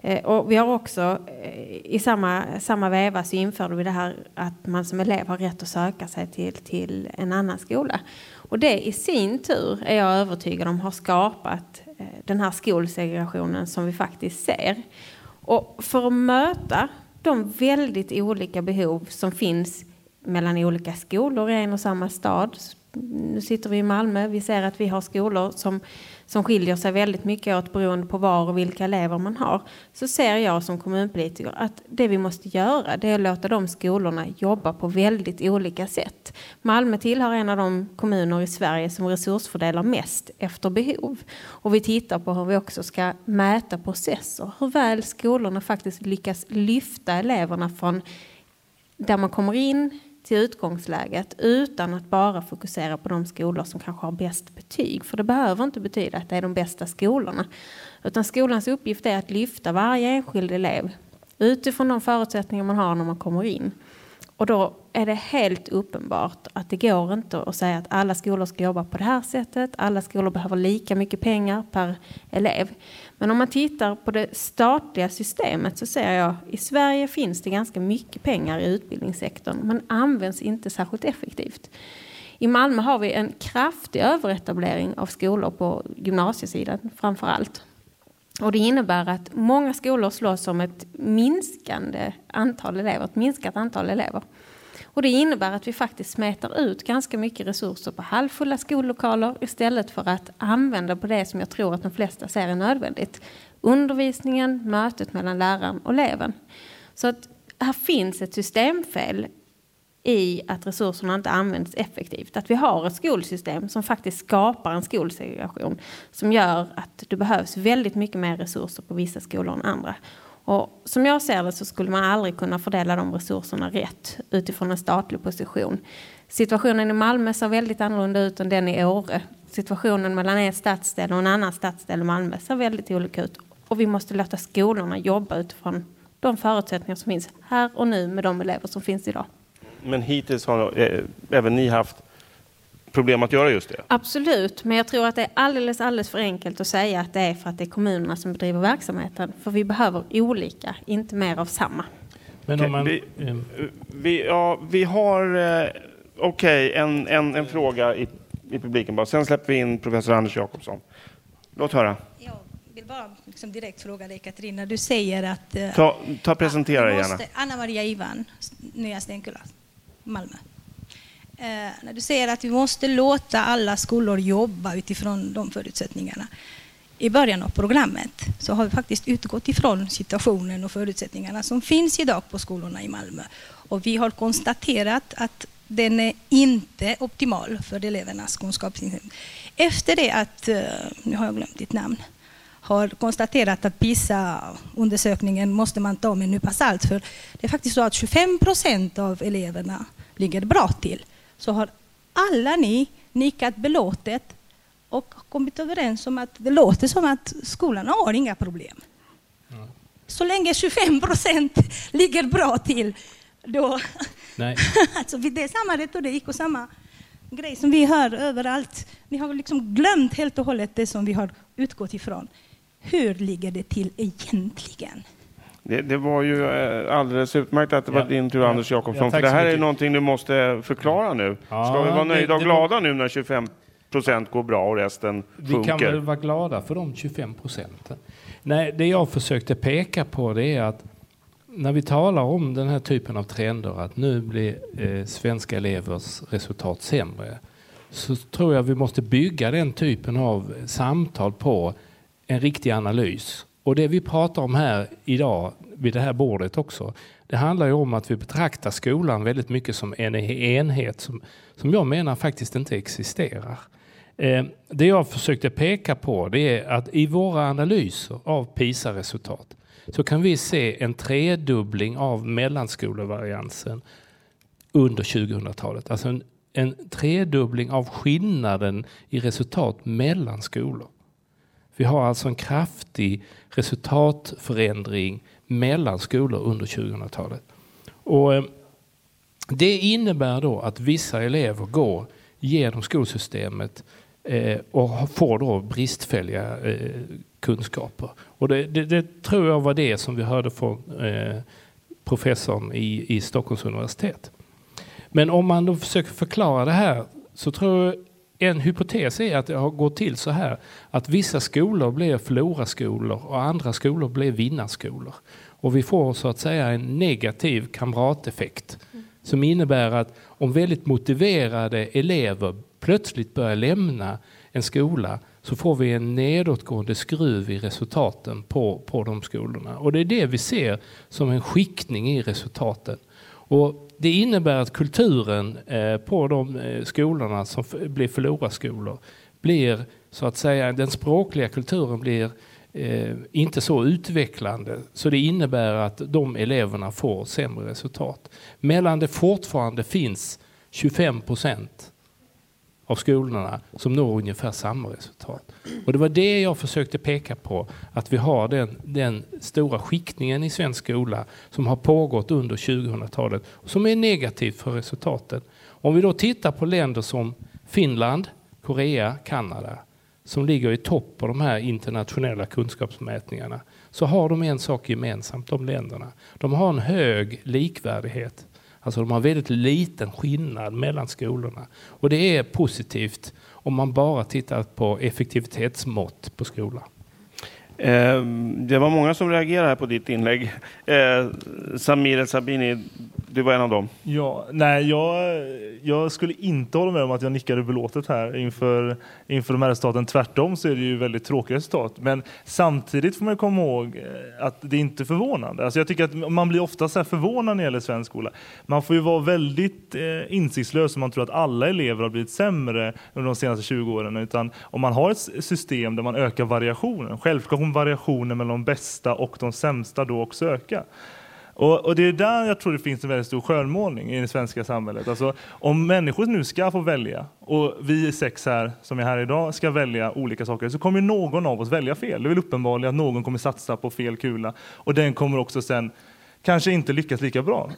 Eh, och vi har också eh, i samma, samma veva så införde vi det här att man som elev har rätt att söka sig till, till en annan skola. Och det i sin tur är jag övertygad om har skapat den här skolsegregationen som vi faktiskt ser. Och för att möta de väldigt olika behov som finns mellan olika skolor i en och samma stad. Nu sitter vi i Malmö. Vi ser att vi har skolor som som skiljer sig väldigt mycket åt beroende på var och vilka elever man har, så ser jag som kommunpolitiker att det vi måste göra det är att låta de skolorna jobba på väldigt olika sätt. Malmö tillhör en av de kommuner i Sverige som resursfördelar mest efter behov. Och vi tittar på hur vi också ska mäta processer, hur väl skolorna faktiskt lyckas lyfta eleverna från där man kommer in till utgångsläget utan att bara fokusera på de skolor som kanske har bäst betyg. För det behöver inte betyda att det är de bästa skolorna. Utan skolans uppgift är att lyfta varje enskild elev utifrån de förutsättningar man har när man kommer in. Och då är det helt uppenbart att det går inte att säga att alla skolor ska jobba på det här sättet. Alla skolor behöver lika mycket pengar per elev. Men om man tittar på det statliga systemet så ser jag i Sverige finns det ganska mycket pengar i utbildningssektorn men används inte särskilt effektivt. I Malmö har vi en kraftig överetablering av skolor på gymnasiesidan framför allt. Och det innebär att många skolor slåss om ett minskande antal elever, ett minskat antal elever. Och det innebär att vi faktiskt smetar ut ganska mycket resurser på halvfulla skollokaler istället för att använda på det som jag tror att de flesta ser är nödvändigt. Undervisningen, mötet mellan läraren och eleven. Så att här finns ett systemfel i att resurserna inte används effektivt. Att vi har ett skolsystem som faktiskt skapar en skolsegregation som gör att det behövs väldigt mycket mer resurser på vissa skolor än andra. Och som jag ser det så skulle man aldrig kunna fördela de resurserna rätt utifrån en statlig position. Situationen i Malmö ser väldigt annorlunda ut än den i Åre. Situationen mellan en stadsdel och en annan stadsdel i Malmö ser väldigt olika ut. Och vi måste låta skolorna jobba utifrån de förutsättningar som finns här och nu med de elever som finns idag. Men hittills har eh, även ni haft problem att göra just det? Absolut, men jag tror att det är alldeles, alldeles för enkelt att säga att det är för att det är kommunerna som bedriver verksamheten. För vi behöver olika, inte mer av samma. Men om man... vi, vi, ja, vi har eh, okej, okay, en, en, en fråga i, i publiken bara. Sen släpper vi in professor Anders Jakobsson. Låt höra. Jag vill bara liksom direkt fråga dig Katarina. Du säger att... Eh, ta, ta presentera dig gärna. Anna Maria Ivan, Nya Stenkulla, Malmö. Eh, när du säger att vi måste låta alla skolor jobba utifrån de förutsättningarna. I början av programmet så har vi faktiskt utgått ifrån situationen och förutsättningarna som finns idag på skolorna i Malmö. Och vi har konstaterat att den är inte optimal för elevernas kunskapsinhämtning. Efter det att, eh, nu har jag glömt ditt namn, har konstaterat att PISA-undersökningen måste man ta med en nypa salt. För det är faktiskt så att 25 procent av eleverna ligger bra till. Så har alla ni nickat belåtet och kommit överens om att det låter som att skolan har inga problem. Så länge 25 procent ligger bra till då... Nej. alltså, det är samma retorik och samma grej som vi hör överallt. Ni har liksom glömt helt och hållet det som vi har utgått ifrån. Hur ligger det till egentligen? Det, det var ju eh, alldeles utmärkt att det var din tur, Anders Jakobsson. Ja, för det här är någonting du måste förklara nu. Ja, Ska vi vara nöjda och glada nu när 25 procent går bra och resten vi sjunker? Vi kan väl vara glada för de 25 procenten. Nej, det jag försökte peka på det är att när vi talar om den här typen av trender, att nu blir eh, svenska elevers resultat sämre, så tror jag vi måste bygga den typen av samtal på en riktig analys. Och det vi pratar om här idag, vid det här bordet också, det handlar ju om att vi betraktar skolan väldigt mycket som en enhet som, som jag menar faktiskt inte existerar. Eh, det jag försökte peka på det är att i våra analyser av PISA-resultat så kan vi se en tredubbling av mellanskolevariansen under 2000-talet. Alltså en, en tredubbling av skillnaden i resultat mellan skolor. Vi har alltså en kraftig resultatförändring mellan skolor under 2000-talet. Och eh, det innebär då att vissa elever går genom skolsystemet eh, och får då bristfälliga eh, kunskaper. Och det, det, det, tror jag var det som vi hörde från professorn i, i Stockholms universitet. Men om man då försöker förklara det här så tror jag en hypotes är att det har gått till så här att vissa skolor blir förlorarskolor och andra skolor blir vinnarskolor. Och vi får så att säga en negativ kamrateffekt som innebär att om väldigt motiverade elever plötsligt börjar lämna en skola så får vi en nedåtgående skruv i resultaten på, på de skolorna. Och det är det vi ser som en skiktning i resultaten. Och det innebär att kulturen eh, på de eh, skolorna som blir förlorarskolor blir så att säga, den språkliga kulturen blir eh, inte så utvecklande. Så det innebär att de eleverna får sämre resultat. Medan det fortfarande finns 25 procent av skolorna som når ungefär samma resultat. Och det var det jag försökte peka på, att vi har den, den stora skiktningen i svensk skola som har pågått under 2000-talet och som är negativt för resultaten. Om vi då tittar på länder som Finland, Korea, Kanada som ligger i topp på de här internationella kunskapsmätningarna så har de en sak gemensamt, de länderna. De har en hög likvärdighet Alltså de har väldigt liten skillnad mellan skolorna. Och det är positivt om man bara tittar på effektivitetsmått på skolan. Eh, det var många som reagerade på ditt inlägg. Eh, Samir El Sabini, du var en av dem. Ja, nej, jag, jag skulle inte hålla med om att jag nickade belåtet här inför, inför de här resultaten. Tvärtom så är det ju väldigt tråkiga resultat. Men samtidigt får man komma ihåg eh, att det är inte är förvånande. Alltså jag tycker att man blir ofta så här förvånad när det gäller svensk skola. Man får ju vara väldigt eh, insiktslös om man tror att alla elever har blivit sämre under de senaste 20 åren. Utan om man har ett system där man ökar variationen, självklart kommer variationen mellan de bästa och de sämsta då också öka. Och, och, det är där jag tror det finns en väldigt stor skönmålning i det svenska samhället. Alltså, om människor nu ska få välja och vi sex här som är här idag ska välja olika saker så kommer någon av oss välja fel. Det är väl uppenbarligen att någon kommer satsa på fel kula och den kommer också sen kanske inte lyckas lika bra.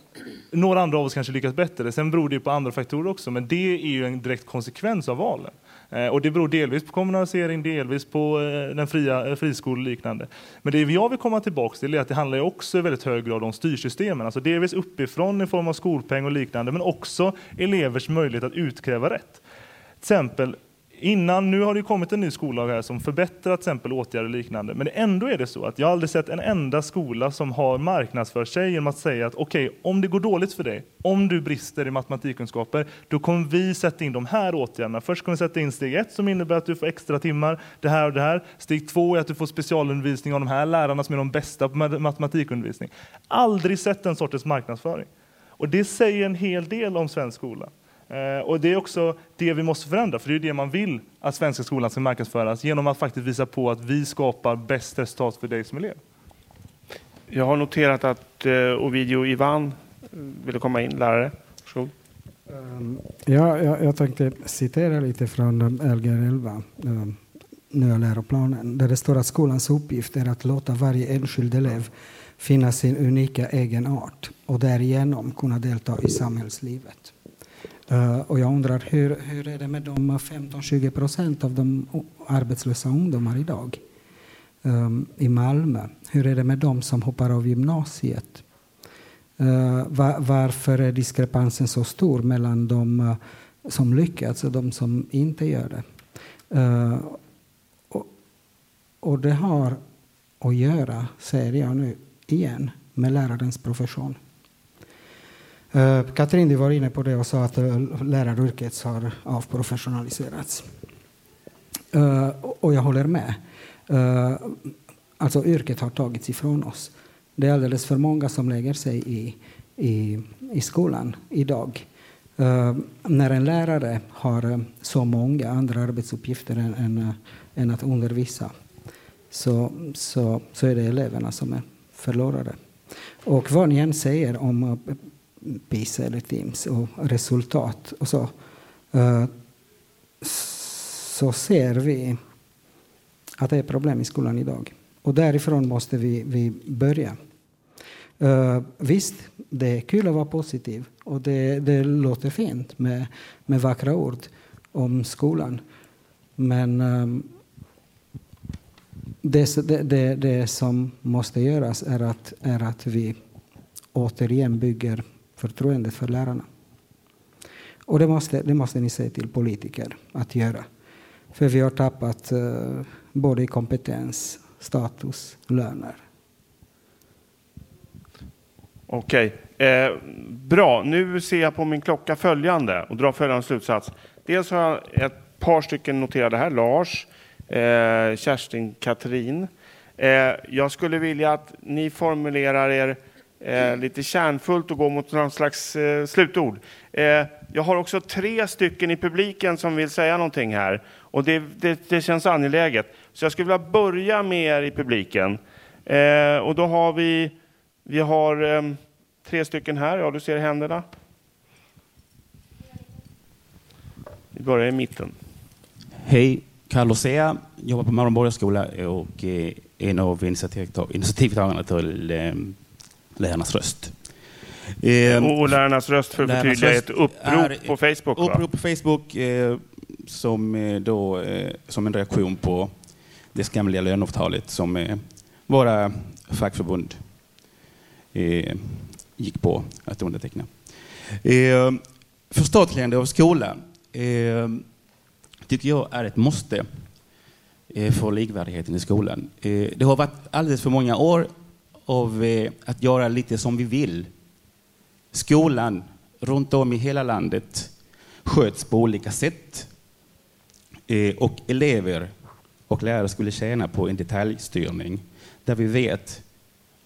Några andra av oss kanske lyckas bättre. Sen beror det på andra faktorer också, men det är ju en direkt konsekvens av valen. Eh, och det beror delvis på kommunalisering, delvis på eh, den fria eh, friskoleliknande. och liknande. Men det jag vill komma tillbaka till är att det handlar också i väldigt hög grad om styrsystemen. Alltså delvis uppifrån i form av skolpeng och liknande, men också elevers möjlighet att utkräva rätt. Till exempel Innan, nu har det kommit en ny skollag här som förbättrar till exempel åtgärder och liknande. Men ändå är det så att jag har aldrig sett en enda skola som har marknadsfört sig genom att säga att okej, okay, om det går dåligt för dig, om du brister i matematikkunskaper, då kommer vi sätta in de här åtgärderna. Först kommer vi sätta in steg ett som innebär att du får extra timmar, det här och det här. Steg två är att du får specialundervisning av de här lärarna som är de bästa på matematikundervisning. Aldrig sett den sortens marknadsföring. Och det säger en hel del om svensk skola. Eh, och det är också det vi måste förändra, för det är det man vill att svenska skolan ska marknadsföras genom att faktiskt visa på att vi skapar bäst resultat för dig som elev. Jag har noterat att eh, Ovidio Ivan ville komma in, lärare. Varsågod. Um, ja, jag, jag tänkte citera lite från Lgr 11, um, nya läroplanen, där det står att skolans uppgift är att låta varje enskild elev finna sin unika egen art och därigenom kunna delta i samhällslivet. Uh, och jag undrar hur, hur är det med de 15-20 procent av de arbetslösa ungdomar idag um, i Malmö? Hur är det med de som hoppar av gymnasiet? Eh, uh, var, varför är diskrepansen så stor mellan de uh, eh, som lyckas och de som inte gör det? Och, och det har att göra, säger jag nu igen, med lärarens profession. Eh, Katrin, du var inne på det och sa att eh, läraryrket har avprofessionaliserats. Eh, och jag håller med. Alltså yrket har tagits ifrån oss. Det är alldeles för många som lägger sig i, i, i skolan idag. När en lärare har så många andra arbetsuppgifter än, än, än att undervisa så, så, så är det eleverna som är förlorade. Och vad ni än säger om PISA eller TIMS och resultat och så, eh, så ser vi att det är problem i skolan idag. Och därifrån måste vi, vi börja. Uh, visst, det är kul att vara positiv och det, det låter fint med, med vackra ord om skolan. Men um, det, det, det, som måste göras är att, är att vi återigen bygger förtroendet för lärarna. Och det måste, det måste ni säga till politiker att göra. För vi har tappat eh, både i kompetens, status, löner. Okej, eh, bra. Nu ser jag på min klocka följande och drar följande slutsats. Dels har jag ett par stycken noterade här. Lars, eh, Kerstin, Katrin. Eh, jag skulle vilja att ni formulerar er eh, lite kärnfullt och gå mot någon slags eh, slutord. Eh, jag har också tre stycken i publiken som vill säga någonting här och det, det, det känns angeläget. Så jag skulle vilja börja med er i publiken. Eh, och då har vi, vi har ehm, tre stycken här. Ja, du ser händerna. Vi börjar i mitten. Hej, Carlos Sea, jobbar på Malmö skola och eh, är en av initiativtagarna till ehm, Lärarnas röst. Eh, och Lärarnas röst, för att förtydliga, ett upprop på Facebook? Upprop på Facebook eh, som, eh, då, eh, som en reaktion på det skamliga löneavtalet som eh, våra fackförbund gick på att underteckna. Eh, förstatligande av skolan eh, tycker jag är ett måste för likvärdigheten i skolan. Det har varit alldeles för många år av eh, att göra lite som vi vill skolan runt om i hela landet sköts på olika sätt. Eh, och elever och lärare skulle tjäna på en detaljstyrning där vi vet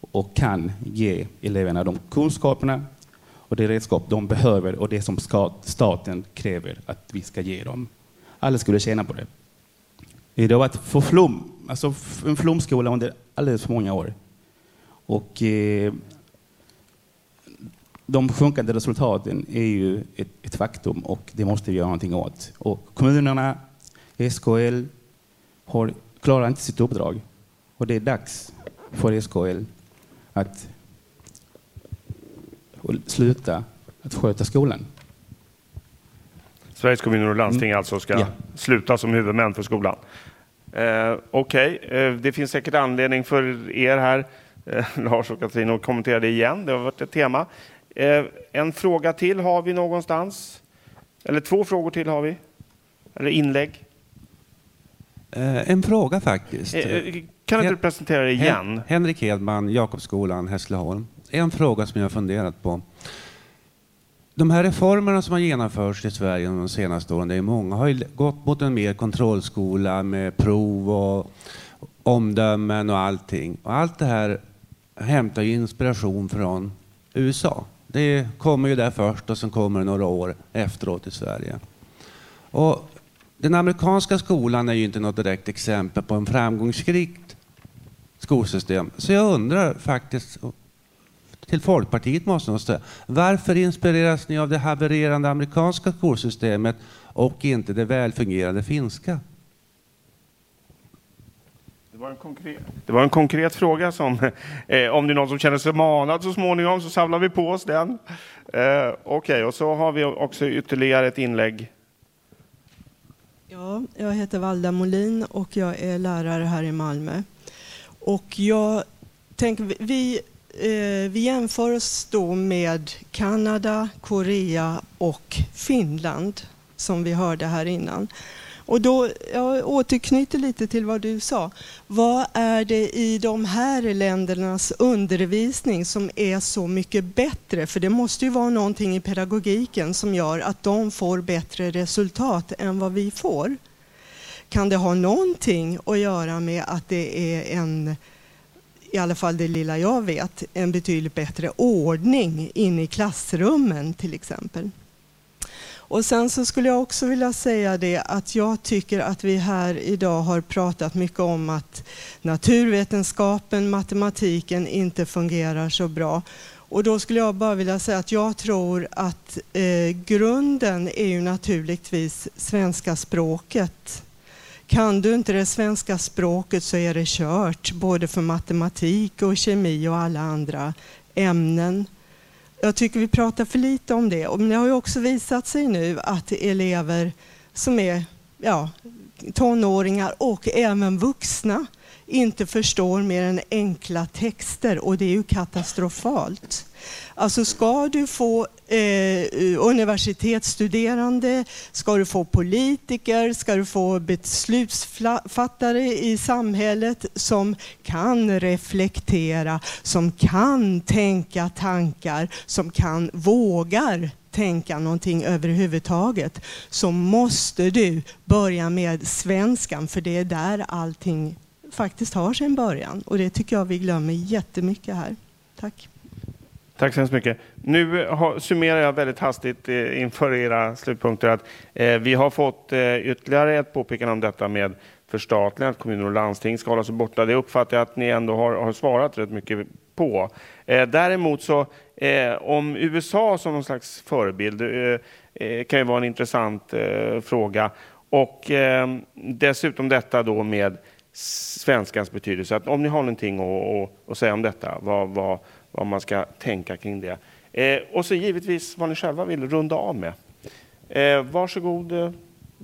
och kan ge eleverna de kunskaperna och det redskap de behöver och det som staten kräver att vi ska ge dem. Alla skulle tjäna på det. Eh, det har varit för flum, alltså en flumskola under alldeles för många år. Och eh, de sjunkande resultaten är ju ett, ett, faktum och det måste vi göra någonting åt. Och kommunerna, SKL, har, klarar inte sitt uppdrag. Och det är dags för SKL att sluta att sköta skolan. Sveriges kommuner och landsting mm. alltså ska ja. sluta som huvudmän för skolan. Eh, Okej, okay. eh, det finns säkert anledning för er här, eh, Lars och Katrin, att kommentera det igen. Det har varit ett tema. Eh, en fråga till har vi någonstans. Eller två frågor till har vi. Eller inlägg. Eh, en fråga faktiskt. Eh, kan inte du presentera dig igen? Henrik Hedman, Jakobsskolan, Hässleholm. En fråga som jag har funderat på. De här reformerna som har genomförts i Sverige de senaste åren, det är många, har gått mot en mer kontrollskola med prov och omdömen och allting. Och allt det här hämtar ju inspiration från USA. Det kommer ju där först och sen kommer det några år efteråt i Sverige. Och den amerikanska skolan är ju inte något direkt exempel på en framgångsrikt skolsystem. Så jag undrar faktiskt, till Folkpartiet måste jag säga, varför inspireras ni av det havererande amerikanska skolsystemet och inte det välfungerande finska? Det var en konkret, det var en konkret fråga. Som, eh, om det är någon som känner sig manad så småningom så samlar vi på oss den. Eh, Okej, okay, och så har vi också ytterligare ett inlägg. Ja, jag heter Valda Molin och jag är lärare här i Malmö. Och jag tänker, vi, eh, vi jämför oss då med Kanada, Korea och Finland som vi hörde här innan. Och då, jag återknyter lite till vad du sa. Vad är det i de här ländernas undervisning som är så mycket bättre? För det måste ju vara någonting i pedagogiken som gör att de får bättre resultat än vad vi får. Kan det ha någonting att göra med att det är en, i alla fall det lilla jag vet, en betydligt bättre ordning inne i klassrummen till exempel? Och sen så skulle jag också vilja säga det att jag tycker att vi här idag har pratat mycket om att naturvetenskapen, matematiken inte fungerar så bra. Och då skulle jag bara vilja säga att jag tror att eh, grunden är ju naturligtvis svenska språket. Kan du inte det svenska språket så är det kört, både för matematik och kemi och alla andra ämnen. Jag tycker vi pratar för lite om det. Men det har ju också visat sig nu att elever som är ja, tonåringar och även vuxna inte förstår mer än enkla texter och det är ju katastrofalt. Alltså ska du få eh, universitetsstuderande, ska du få politiker, ska du få beslutsfattare i samhället som kan reflektera, som kan tänka tankar, som kan, vågar tänka någonting överhuvudtaget, så måste du börja med svenskan, för det är där allting faktiskt har sin början. Och det tycker jag vi glömmer jättemycket här. Tack. Tack så hemskt mycket. Nu eh, summerar jag väldigt hastigt eh, inför era slutpunkter att eh, vi har fått eh, ytterligare ett påpekande om detta med förstatligande, att kommuner och landsting ska hålla sig borta. Det uppfattar jag att ni ändå har, har svarat rätt mycket på. Eh, däremot så eh, om USA som någon slags förebild kan ju vara en intressant fråga. Och dessutom detta då med svenskans betydelse. Att om ni har någonting att, att, att säga om detta, vad, vad, vad man ska tänka kring det. Eh, och så givetvis vad ni själva vill runda av med. Eh, varsågod eh,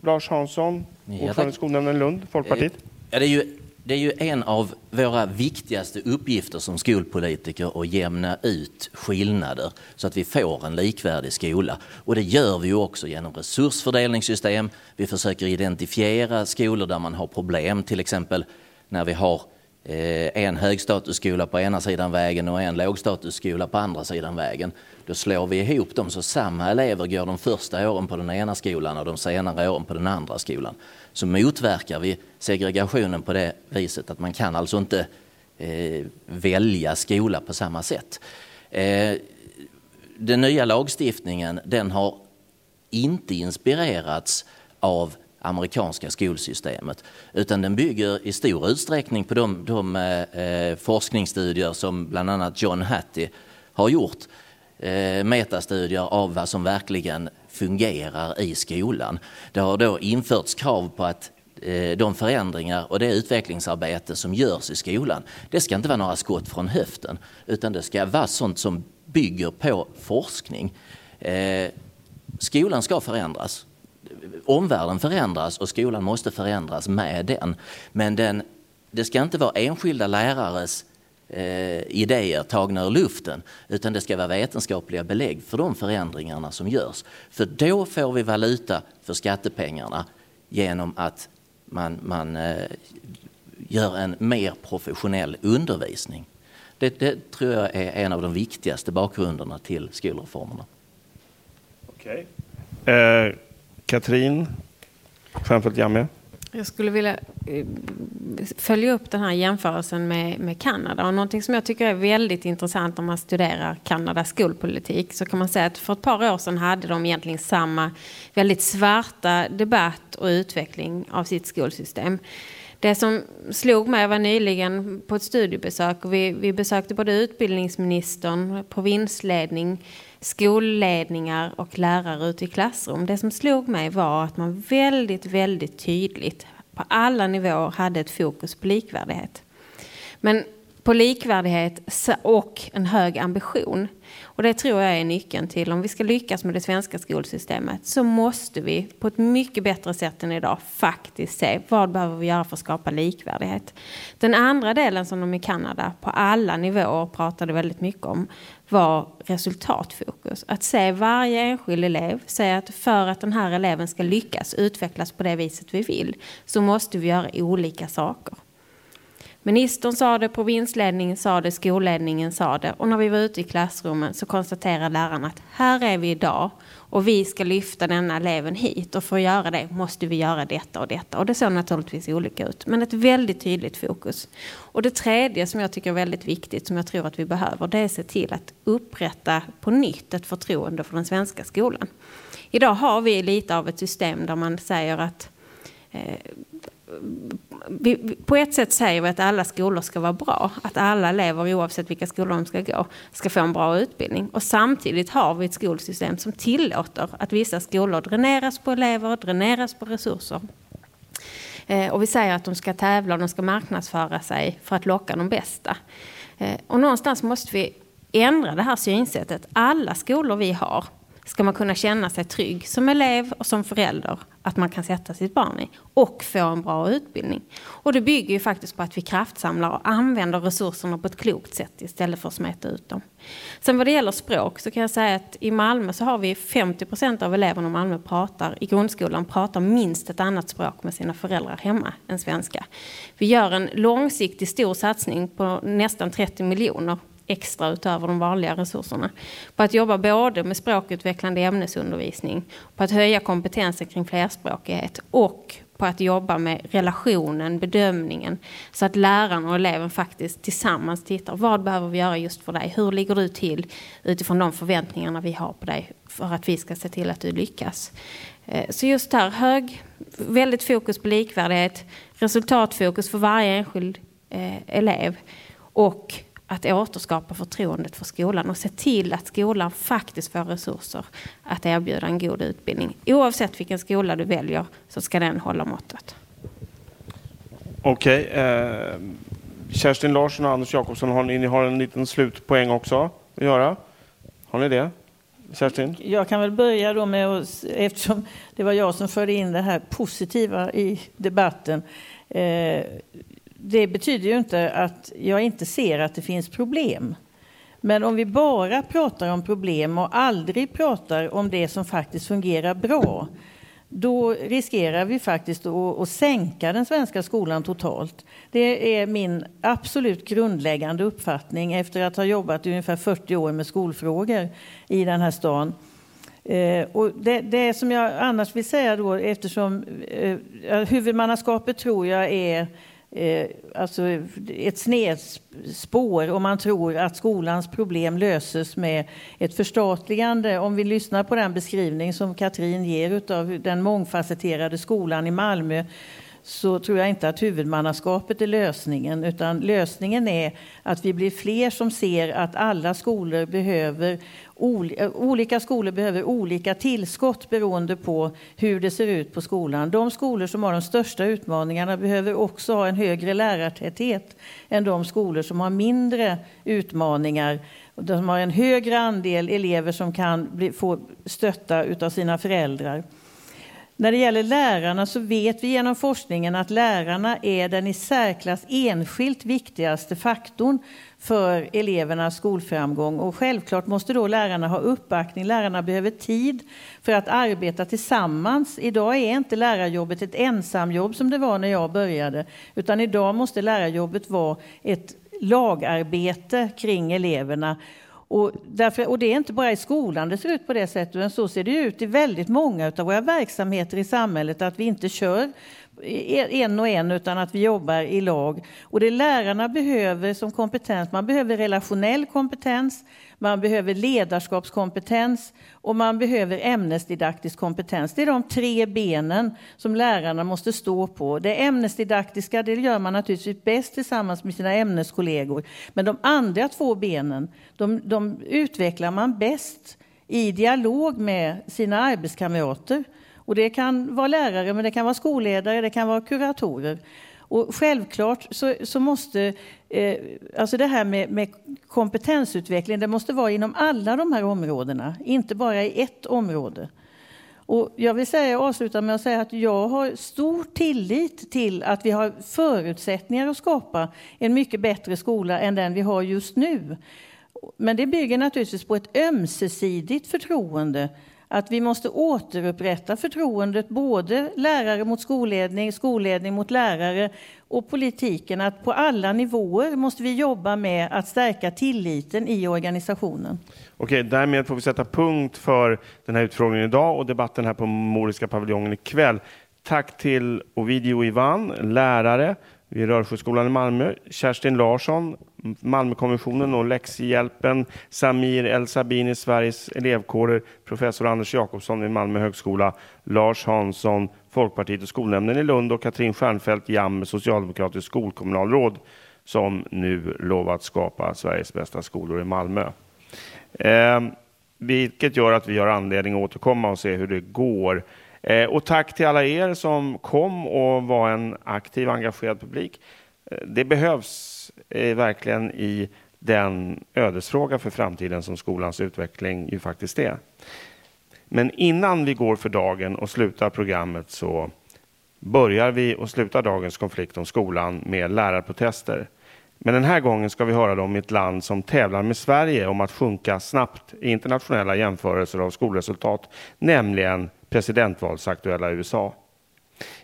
Lars Hansson, ordförande i skolnämnden Lund, Folkpartiet. Eh, ja, det, är ju, det är ju en av våra viktigaste uppgifter som skolpolitiker att jämna ut skillnader så att vi får en likvärdig skola. Och det gör vi ju också genom resursfördelningssystem. Vi försöker identifiera skolor där man har problem, till exempel när vi har eh, en högstatusskola på ena sidan vägen och en lågstatusskola på andra sidan vägen. Då slår vi ihop dem så samma elever går de första åren på den ena skolan och de senare åren på den andra skolan. Så motverkar vi segregationen på det viset att man kan alltså inte eh, välja skola på samma sätt. Eh, den nya lagstiftningen den har inte inspirerats av amerikanska skolsystemet utan den bygger i stor utsträckning på de, de eh, forskningsstudier som bland annat John Hattie har gjort. Eh, metastudier av vad som verkligen fungerar i skolan. Det har då införts krav på att eh, de förändringar och det utvecklingsarbete som görs i skolan, det ska inte vara några skott från höften utan det ska vara sånt som bygger på forskning. Eh, skolan ska förändras. Omvärlden förändras och skolan måste förändras med den. Men den, det ska inte vara enskilda lärares eh, idéer tagna ur luften utan det ska vara vetenskapliga belägg för de förändringarna som görs. För då får vi valuta för skattepengarna genom att man, man eh, gör en mer professionell undervisning. Det, det, tror jag är en av de viktigaste bakgrunderna till skolreformerna. Okej. Eh, Katrin Stjernfeldt Jamme. Jag skulle vilja eh, följa upp den här jämförelsen med, med Kanada. Och någonting som jag tycker är väldigt intressant om man studerar Kanadas skolpolitik så kan man säga att för ett par år sedan hade de egentligen samma väldigt svarta debatt och utveckling av sitt skolsystem. Det som slog mig var nyligen på ett studiebesök. Vi, vi besökte både utbildningsministern, provinsledning, skolledningar och lärare ute i klassrum. Det som slog mig var att man väldigt, väldigt tydligt på alla nivåer hade ett fokus på likvärdighet. Men på likvärdighet och en hög ambition. Och det tror jag är nyckeln till om vi ska lyckas med det svenska skolsystemet så måste vi på ett mycket bättre sätt än idag faktiskt se vad behöver vi göra för att skapa likvärdighet. Den andra delen som de i Kanada på alla nivåer pratade väldigt mycket om var resultatfokus. Att se varje enskild elev, säga att för att den här eleven ska lyckas utvecklas på det viset vi vill så måste vi göra olika saker. Ministern sa det, provinsledningen sa det, skolledningen sa det. Och när vi var ute i klassrummen så konstaterade lärarna att här är vi idag och vi ska lyfta denna eleven hit. Och för att göra det måste vi göra detta och detta. Och det såg naturligtvis olika ut. Men ett väldigt tydligt fokus. Och det tredje som jag tycker är väldigt viktigt, som jag tror att vi behöver, det är att se till att upprätta på nytt ett förtroende för den svenska skolan. Idag har vi lite av ett system där man säger att eh, vi, på ett sätt säger vi att alla skolor ska vara bra. Att alla elever oavsett vilka skolor de ska gå ska få en bra utbildning. Och samtidigt har vi ett skolsystem som tillåter att vissa skolor dräneras på elever, dräneras på resurser. Eh, och vi säger att de ska tävla och de ska marknadsföra sig för att locka de bästa. Eh, och någonstans måste vi ändra det här synsättet. Alla skolor vi har ska man kunna känna sig trygg som elev och som förälder att man kan sätta sitt barn i och få en bra utbildning. Och det bygger ju faktiskt på att vi kraftsamlar och använder resurserna på ett klokt sätt istället för att smeta ut dem. Sen vad det gäller språk så kan jag säga att i Malmö så har vi 50 procent av eleverna i Malmö pratar i grundskolan pratar minst ett annat språk med sina föräldrar hemma än svenska. Vi gör en långsiktig stor satsning på nästan 30 miljoner extra utöver de vanliga resurserna. På att jobba både med språkutvecklande ämnesundervisning, på att höja kompetensen kring flerspråkighet och på att jobba med relationen, bedömningen, så att läraren och eleven faktiskt tillsammans tittar. Vad behöver vi göra just för dig? Hur ligger du till utifrån de förväntningarna vi har på dig för att vi ska se till att du lyckas? Eh, så just där, hög, väldigt fokus på likvärdighet, resultatfokus för varje enskild eh, elev och att återskapa förtroendet för skolan och se till att skolan faktiskt får resurser att erbjuda en god utbildning. Oavsett vilken skola du väljer så ska den hålla måttet. Okej. Eh, Kerstin Larsson och Anders Jakobsson, har ni, ni har en liten slutpoäng också att göra? Har ni det? Kerstin? Jag kan väl börja då med, att, eftersom det var jag som förde in det här positiva i debatten. Eh, det betyder ju inte att jag inte ser att det finns problem. Men om vi bara pratar om problem och aldrig pratar om det som faktiskt fungerar bra, då riskerar vi faktiskt att, att sänka den svenska skolan totalt. Det är min absolut grundläggande uppfattning efter att ha jobbat i ungefär 40 år med skolfrågor i den här stan. Eh, och det, det som jag annars vill säga då, eftersom eh, huvudmannaskapet tror jag är eh, alltså ett snedspår om man tror att skolans problem löses med ett förstatligande. Om vi lyssnar på den beskrivning som Katrin ger av den mångfacetterade skolan i Malmö så tror jag inte att huvudmannaskapet är lösningen, utan lösningen är att vi blir fler som ser att alla skolor behöver Eh, olika skolor behöver olika tillskott beroende på hur det ser ut på skolan. De skolor som har de största utmaningarna behöver också ha en högre lärartäthet än de skolor som har mindre utmaningar. De har en högre andel elever som kan bli, få stötta av sina föräldrar. När det gäller lärarna så vet vi genom forskningen att lärarna är den i särklass enskilt viktigaste faktorn för elevernas skolframgång. Och självklart måste då lärarna ha uppbackning. Lärarna behöver tid för att arbeta tillsammans. Idag är inte lärarjobbet ett ensamjobb som det var när jag började, utan idag måste lärarjobbet vara ett lagarbete kring eleverna. Och, därför, och det är inte bara i skolan det ser ut på det sättet, utan så ser det ut i väldigt många av våra verksamheter i samhället, att vi inte kör en och en utan att vi jobbar i lag. Och det lärarna behöver som kompetens, man behöver relationell kompetens, man behöver ledarskapskompetens och man behöver ämnesdidaktisk kompetens. Det är de tre benen som lärarna måste stå på. Det ämnesdidaktiska det gör man naturligtvis bäst tillsammans med sina ämneskollegor. Men de andra två benen de, de utvecklar man bäst i dialog med sina arbetskamrater. Och det kan vara lärare, men det kan vara skolledare, det kan vara kuratorer. Och självklart så, så måste eh, alltså det här med, med, kompetensutveckling, det måste vara inom alla de här områdena, inte bara i ett område. Och jag vill säga, avsluta med att säga att jag har stor tillit till att vi har förutsättningar att skapa en mycket bättre skola än den vi har just nu. Men det bygger naturligtvis på ett ömsesidigt förtroende att vi måste återupprätta förtroendet, både lärare mot skolledning, skolledning mot lärare och politiken. Att på alla nivåer måste vi jobba med att stärka tilliten i organisationen. Okej, därmed får vi sätta punkt för den här utfrågningen idag och debatten här på Moriska paviljongen ikväll. Tack till Ovidio Ivan, lärare vid Rörsjöskolan i Malmö, Kerstin Larsson, Malmökommissionen och läxhjälpen, Samir El Sabini, Sveriges elevkårer, professor Anders Jakobsson vid Malmö högskola, Lars Hansson, Folkpartiet och skolnämnden i Lund. Och Katrin Stjernfeldt, Jam, socialdemokratiskt skolkommunalråd, som nu lovat skapa Sveriges bästa skolor i Malmö. Eh, vilket gör att vi har anledning att återkomma och se hur det går. Eh, och tack till alla er som kom och var en aktiv, engagerad publik. Eh, det behövs eh, verkligen i den ödesfråga för framtiden som skolans utveckling ju faktiskt är. Men innan vi går för dagen och slutar programmet så börjar vi och slutar dagens konflikt om skolan med lärarprotester. Men den här gången ska vi höra dem i ett land som tävlar med Sverige om att sjunka snabbt i internationella jämförelser av skolresultat, nämligen presidentvalsaktuella USA.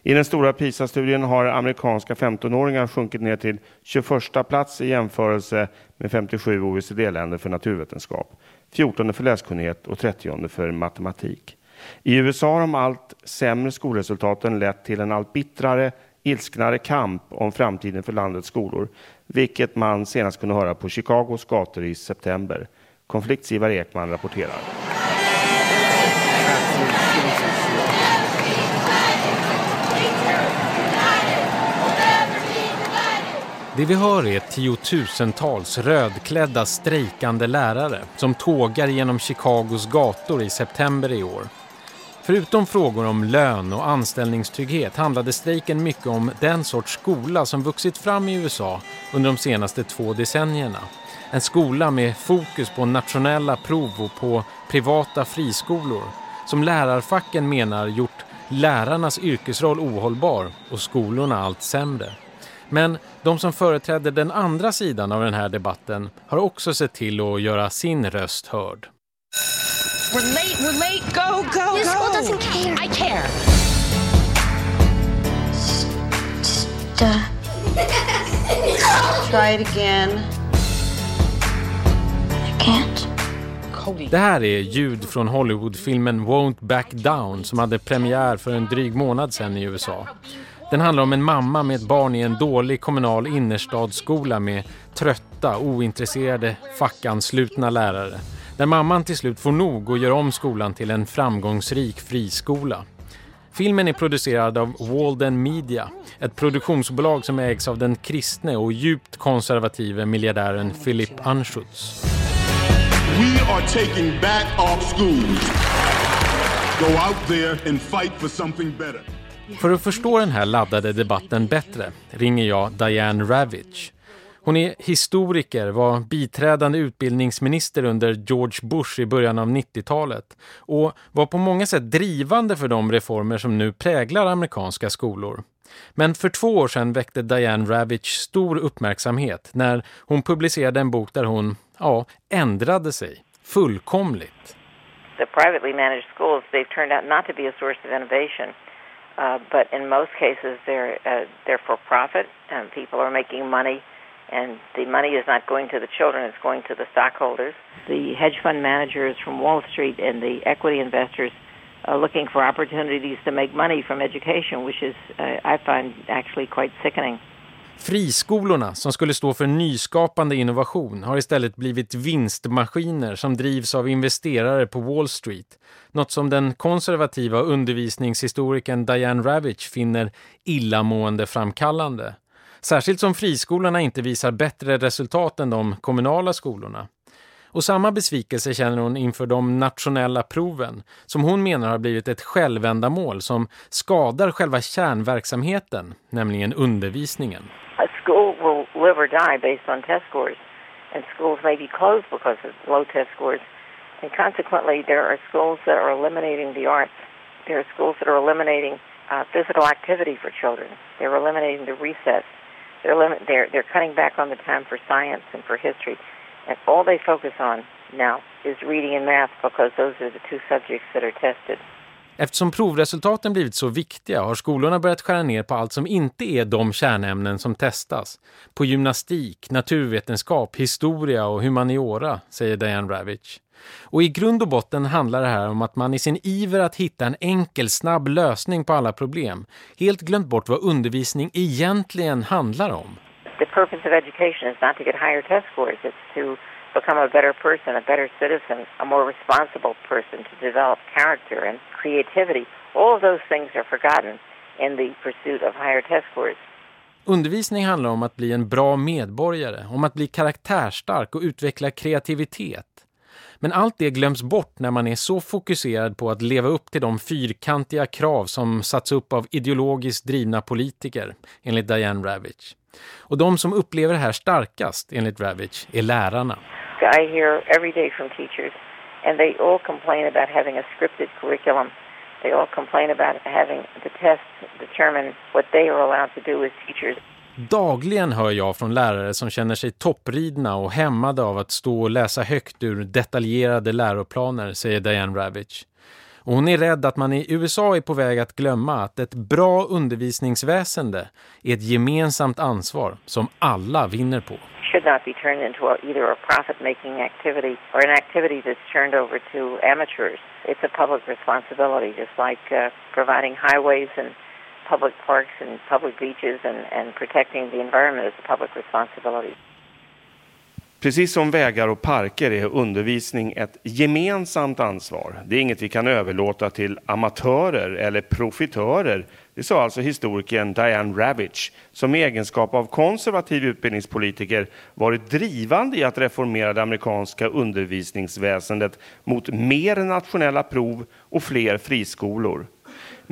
I den stora PISA-studien har amerikanska 15-åringar sjunkit ner till 21 plats i jämförelse med 57 OECD-länder för naturvetenskap, 14 för läskunnighet och 30 för matematik. I USA har de allt sämre skolresultaten lett till en allt bittrare, ilsknare kamp om framtiden för landets skolor, vilket man senast kunde höra på Chicagos gator i september. Konfliktsgivare Ekman rapporterar. Det vi hör är tiotusentals rödklädda strejkande lärare som tågar genom Chicagos gator i september i år. Förutom frågor om lön och anställningstrygghet handlade strejken mycket om den sorts skola som vuxit fram i USA under de senaste två decennierna. En skola med fokus på nationella prov och på privata friskolor som lärarfacken menar gjort lärarnas yrkesroll ohållbar och skolorna allt sämre. Men de som företräder den andra sidan av den här debatten har också sett till att göra sin röst hörd. We're late, we're late, go, go, This go! This doesn't care. I care! Try it again. I can't. Det här är ljud från Hollywoodfilmen Won't Back Down som hade premiär för en dryg månad sedan i USA. Den handlar om en mamma med ett barn i en dålig kommunal innerstadsskola med trötta, ointresserade, fackanslutna lärare. Där mamman till slut får nog och gör om skolan till en framgångsrik friskola. Filmen är producerad av Walden Media, ett produktionsbolag som ägs av den kristne och djupt konservative miljardären Philip Anschutz. We are taking back our schools. Go out there and fight for something better. För att förstå den här laddade debatten bättre ringer jag Diane Ravitch. Hon är historiker, var biträdande utbildningsminister under George Bush i början av 90-talet och var på många sätt drivande för de reformer som nu präglar amerikanska skolor. Men för två år sedan väckte Diane Ravitch stor uppmärksamhet när hon publicerade en bok där hon, ja, ändrade sig fullkomligt. The privately managed schools, they've turned out not to be a source of innovation. Uh, but in most cases, they're uh, they're for profit, and people are making money, and the money is not going to the children; it's going to the stockholders. The hedge fund managers from Wall Street and the equity investors are looking for opportunities to make money from education, which is, uh, I find, actually quite sickening. Friskolorna som skulle stå för nyskapande innovation har istället blivit vinstmaskiner som drivs av investerare på Wall Street. Något som den konservativa undervisningshistorikern Diane Ravitch finner illamående framkallande. Särskilt som friskolorna inte visar bättre resultat än de kommunala skolorna. Och samma besvikelse känner hon inför de nationella proven som hon menar har blivit ett självändamål som skadar själva kärnverksamheten, nämligen undervisningen. A school will live or die based on test scores, and schools may be closed because of low test scores. And consequently, there are schools that are eliminating the arts. There are schools that are eliminating uh, physical activity for children. They're eliminating the recess. They're, they're, they're cutting back on the time for science and for history. And all they focus on now is reading and math because those are the two subjects that are tested. Eftersom provresultaten blivit så viktiga har skolorna börjat skära ner på allt som inte är de kärnämnen som testas. På gymnastik, naturvetenskap, historia och humaniora, säger Diane Ravitch. Och i grund och botten handlar det här om att man i sin iver att hitta en enkel, snabb lösning på alla problem helt glömt bort vad undervisning egentligen handlar om. The purpose of education is not to get higher test scores, it's to become a better person, a better citizen, a more responsible person, to develop character and creativity. All of those things are forgotten in the pursuit of higher test scores. Undervisning handlar om att bli en bra medborgare, om att bli karaktärstark och utveckla kreativitet. Men allt det glöms bort när man är så fokuserad på att leva upp till de fyrkantiga krav som satts upp av ideologiskt drivna politiker, enligt Diane Ravitch. Och de som upplever det här starkast, enligt Ravitch, är lärarna. I hear every day from teachers and they all complain about having a scripted curriculum. They all complain about having the tests determine what they are allowed to do as teachers. Dagligen hör jag från lärare som känner sig toppridna och hämmade av att stå och läsa högt ur detaljerade läroplaner, säger Diane Ravitch. Och hon är rädd att man i USA är på väg att glömma att ett bra undervisningsväsende är ett gemensamt ansvar som alla vinner på. should not be turned into a, either a profit-making activity or an activity that's turned over to amateurs. It's a public responsibility, just like uh, providing highways and public parks and public beaches and, and protecting the environment is a public responsibility. Precis som vägar och parker är undervisning ett gemensamt ansvar. Det är inget vi kan överlåta till amatörer eller profitörer. Det sa alltså historikern Diane Ravitch som i egenskap av konservativ utbildningspolitiker varit drivande i att reformera det amerikanska undervisningsväsendet mot mer nationella prov och fler friskolor.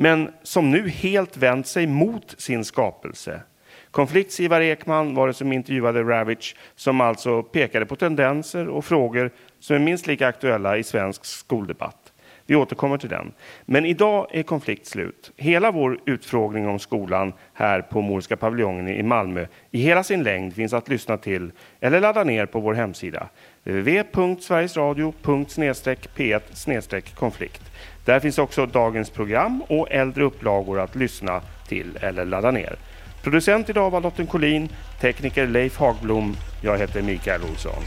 Men som nu helt vänt sig mot sin skapelse. Konflikts Ivar Ekman var det som intervjuade Ravitch som alltså pekade på tendenser och frågor som är minst lika aktuella i svensk skoldebatt. Vi återkommer till den. Men idag är konflikt slut. Hela vår utfrågning om skolan här på Moriska paviljongen i Malmö i hela sin längd finns att lyssna till eller ladda ner på vår hemsida www.sverigesradio.p1 konflikt. Där finns också dagens program och äldre upplagor att lyssna till eller ladda ner. Producent idag var Lotten Collin, tekniker Leif Hagblom. Jag heter Mikael Olsson.